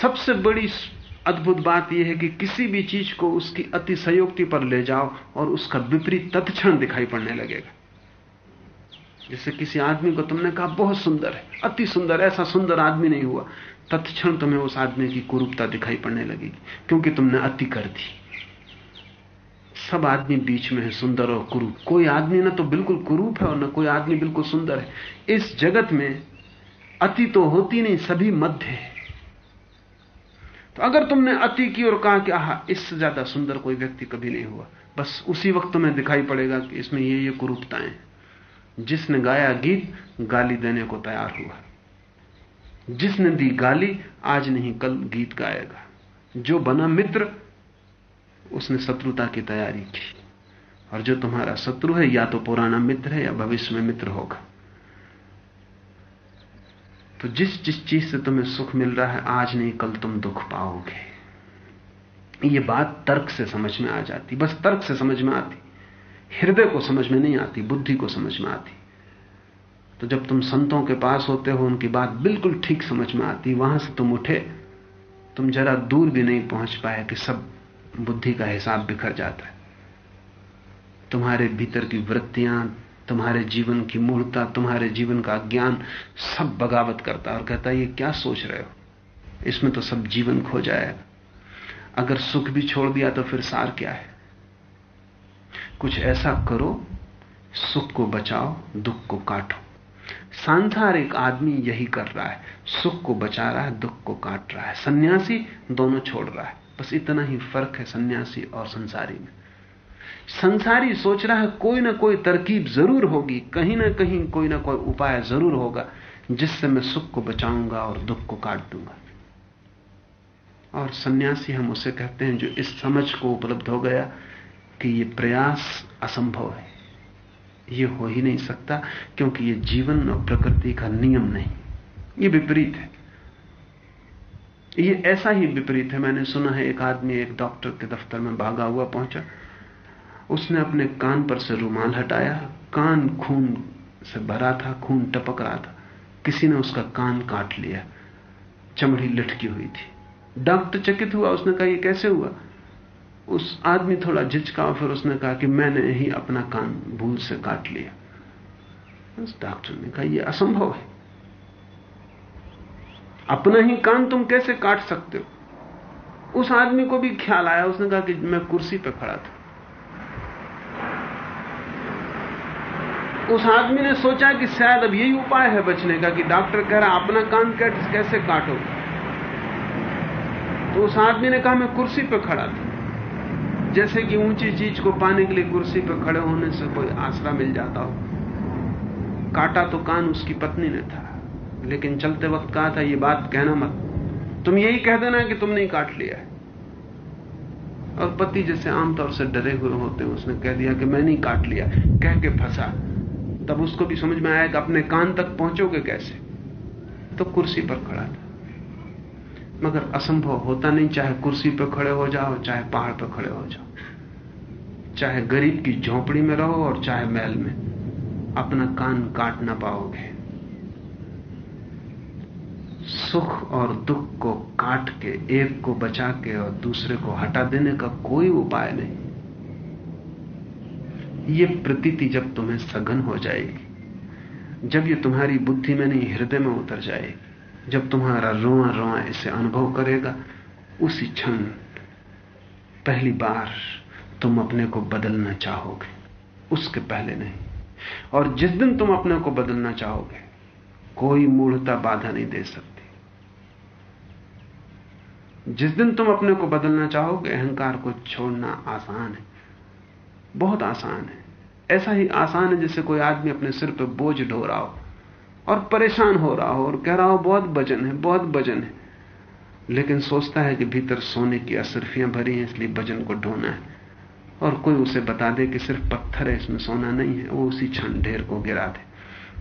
सबसे बड़ी अद्भुत बात यह है कि किसी भी चीज़ को उसकी अति अतिशयोक्ति पर ले जाओ और उसका विपरीत तत्क्षण दिखाई पड़ने लगेगा। जैसे किसी आदमी को तुमने कहा, बहुत सुंदर है, अति सुंदर, ऐसा सुंदर आदमी नहीं हुआ। तत्क्षण तुम्हें उस आदमी की कुरूपता दिखाई पड़ने लगेगी, क्योंकि तुमने अति कर दी। सब आदमी बीच में है, सुंदर और कुरूप। कोई आदमी ना तो बिल्कुल कुरूप है और ना कोई आदमी बिल्कुल सुंदर है। इस जगत में अति तो होती नहीं, सभी मध्य है। तो अगर तुमने अति की और कहा कि आह, इससे ज़्यादा सुंदर कोई व्यक्ति कभी नहीं हुआ, बस उसी वक्त तुम्हें दिखाई पड़ेगा कि इसमें ये ये कुरूपताएँ जिसने गाया गीत, गाली देने को तैयार हुआ। जिसने दी गाली, आज नहीं, कल गीत गाएगा। जो बना मित्र, उसने शत्रुता की तैयारी की। और जो तुम्हारा शत्रु है, या तो पुराना मित्र है, या भविष्य में मित्र होगा। तो जिस जिस चीज़ से तुम्हें सुख मिल रहा है, आज नहीं, कल तुम दुख पाओगे। ये बात तर्क से समझ में आ जाती। बस तर्क से समझ में आती। हृदय को समझ में नहीं आती, बुद्धि को समझ में आती। तो जब तुम संतों के पास होते हो, उनकी बात बिल्कुल ठीक समझ में आती। वहाँ से तुम उठे, तुम जरा दूर भी नहीं पहुँच पाए कि सब बुद्धि का हिसाब बिखर जाता है। तुम्हारे भीतर की वृत्तियाँ तुम्हारे जीवन की मूर्ता तुम्हारे जीवन का ज्ञान सब बगावत करता और कहता है, ये क्या सोच रहे हो? इसमें तो सब जीवन खो जाएगा। अगर सुख भी छोड़ दिया तो फिर सार क्या है? कुछ ऐसा करो, सुख को बचाओ, दुख को काटो। सांसारिक आदमी यही कर रहा है। सुख को बचा रहा है, दुख को काट रहा है। सन्यासी दोनों छोड़ रहा है। बस इतना ही फ़र्क है सन्यासी और संसारी में। संसारी सोच रहा है, कोई ना कोई तरकीब ज़रूर होगी, कहीं ना कहीं कोई ना कोई उपाय ज़रूर होगा, जिससे मैं सुख को बचाऊँगा और दुख को काट दूँगा। और सन्यासी हम उसे कहते हैं जो इस समझ को उपलब्ध हो गया कि ये प्रयास असंभव है। ये हो ही नहीं सकता, क्योंकि ये जीवन और प्रकृति का नियम नहीं। ये विपरीत है। ये ऐसा ही विपरीत है, मैंने सुना है एक आदमी एक डॉक्टर के दफ्तर में भागा हुआ पहुँचा। उसने अपने कान पर से रुमाल हटाया, कान खून से भरा था, खून टपक रहा था। किसी ने उसका कान काट लिया। चमड़ी लटकी हुई थी। डॉक्टर चकित हुआ, उसने कहा, ये कैसे हुआ? उस आदमी थोड़ा झिझका फिर उसने कहा कि मैंने ही अपना कान भूल से काट लिया। उस डॉक्टर ने कहा यह असंभव है। अपना ही कान तुम कैसे काट सकते हो? उस आदमी को भी ख्याल आया। उसने कहा कि मैं कुर्सी पर खड़ा था। उस आदमी ने सोचा कि शायद अब यही उपाय है बचने का, कि डॉक्टर कह रहा अपना कान कैट कैसे काटो। तो उस आदमी ने कहा, मैं कुर्सी पर खड़ा था। जैसे कि ऊँची चीज़ को पाने के लिए कुर्सी पर खड़े होने से कोई आसरा मिल जाता हो। काटा तो कान उसकी पत्नी ने था, लेकिन चलते वक्त कहा था, ये बात कहना मत। तुम यही कह देना कि तुमने काट लिया है। और पति जैसे आमतौर से डरे हुए होते हैं, उसने कह दिया कि मैंने काट लिया। कह के फंसा। तब उसको भी समझ में आया कि अपने कान तक पहुंचोगे कैसे? तो कुर्सी पर खड़ा था। मगर असंभव होता नहीं, चाहे कुर्सी पर खड़े हो जाओ, चाहे पहाड़ पर खड़े हो जाओ। चाहे गरीब की झोपड़ी में रहो और चाहे महल में अपना कान काट ना पाओगे। सुख और दुख को काट के, एक को बचा के और दूसरे को हटा देने का कोई उपाय नहीं। यह प्रतीति जब तुम्हें सघन हो जाएगी, जब ये तुम्हारी बुद्धि में नहीं, हृदय में उतर जाएगी, जब तुम्हारा रोआ रोआ इसे अनुभव करेगा, उसी क्षण पहली बार तुम अपने को बदलना चाहोगे। उसके पहले नहीं। और जिस दिन तुम अपने को बदलना चाहोगे, कोई मूढ़ता बाधा नहीं दे सकती। जिस दिन तुम अपने को बदलना चाहोगे, अहंकार को छोड़ना आसान है। बहुत आसान है। ऐसा ही आसान है जैसे कोई आदमी अपने सिर पर बोझ ढो रहा हो और परेशान हो रहा हो और कह रहा हो, बहुत वज़न है, बहुत वज़न है। लेकिन सोचता है कि भीतर सोने की असरफियाँ भरी हैं, इसलिए वज़न को ढोना है। और कोई उसे बता दे कि सिर्फ़ पत्थर है, इसमें सोना नहीं है, वो उसी क्षण ढेर को गिरा दे।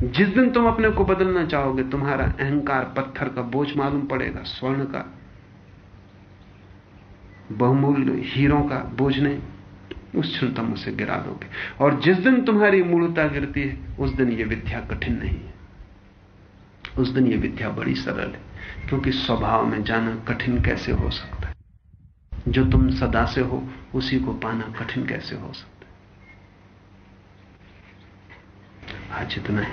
जिस दिन तुम अपने को बदलना चाहोगे, तुम्हारा अहंकार पत्थर का बोझ मालूम पड़ेगा, स्वर्ण का, बहुमूल्य हीरों का बोझ नहीं। उस क्षण तुम उसे गिरा दोगे। और जिस दिन तुम्हारी मूलता गिरती है, उस दिन यह विद्या कठिन नहीं है। उस दिन यह विद्या बड़ी सरल है, क्योंकि स्वभाव में जाना कठिन कैसे हो सकता है? जो तुम सदा से हो, उसी को पाना कठिन कैसे हो सकता है? आज इतना ही।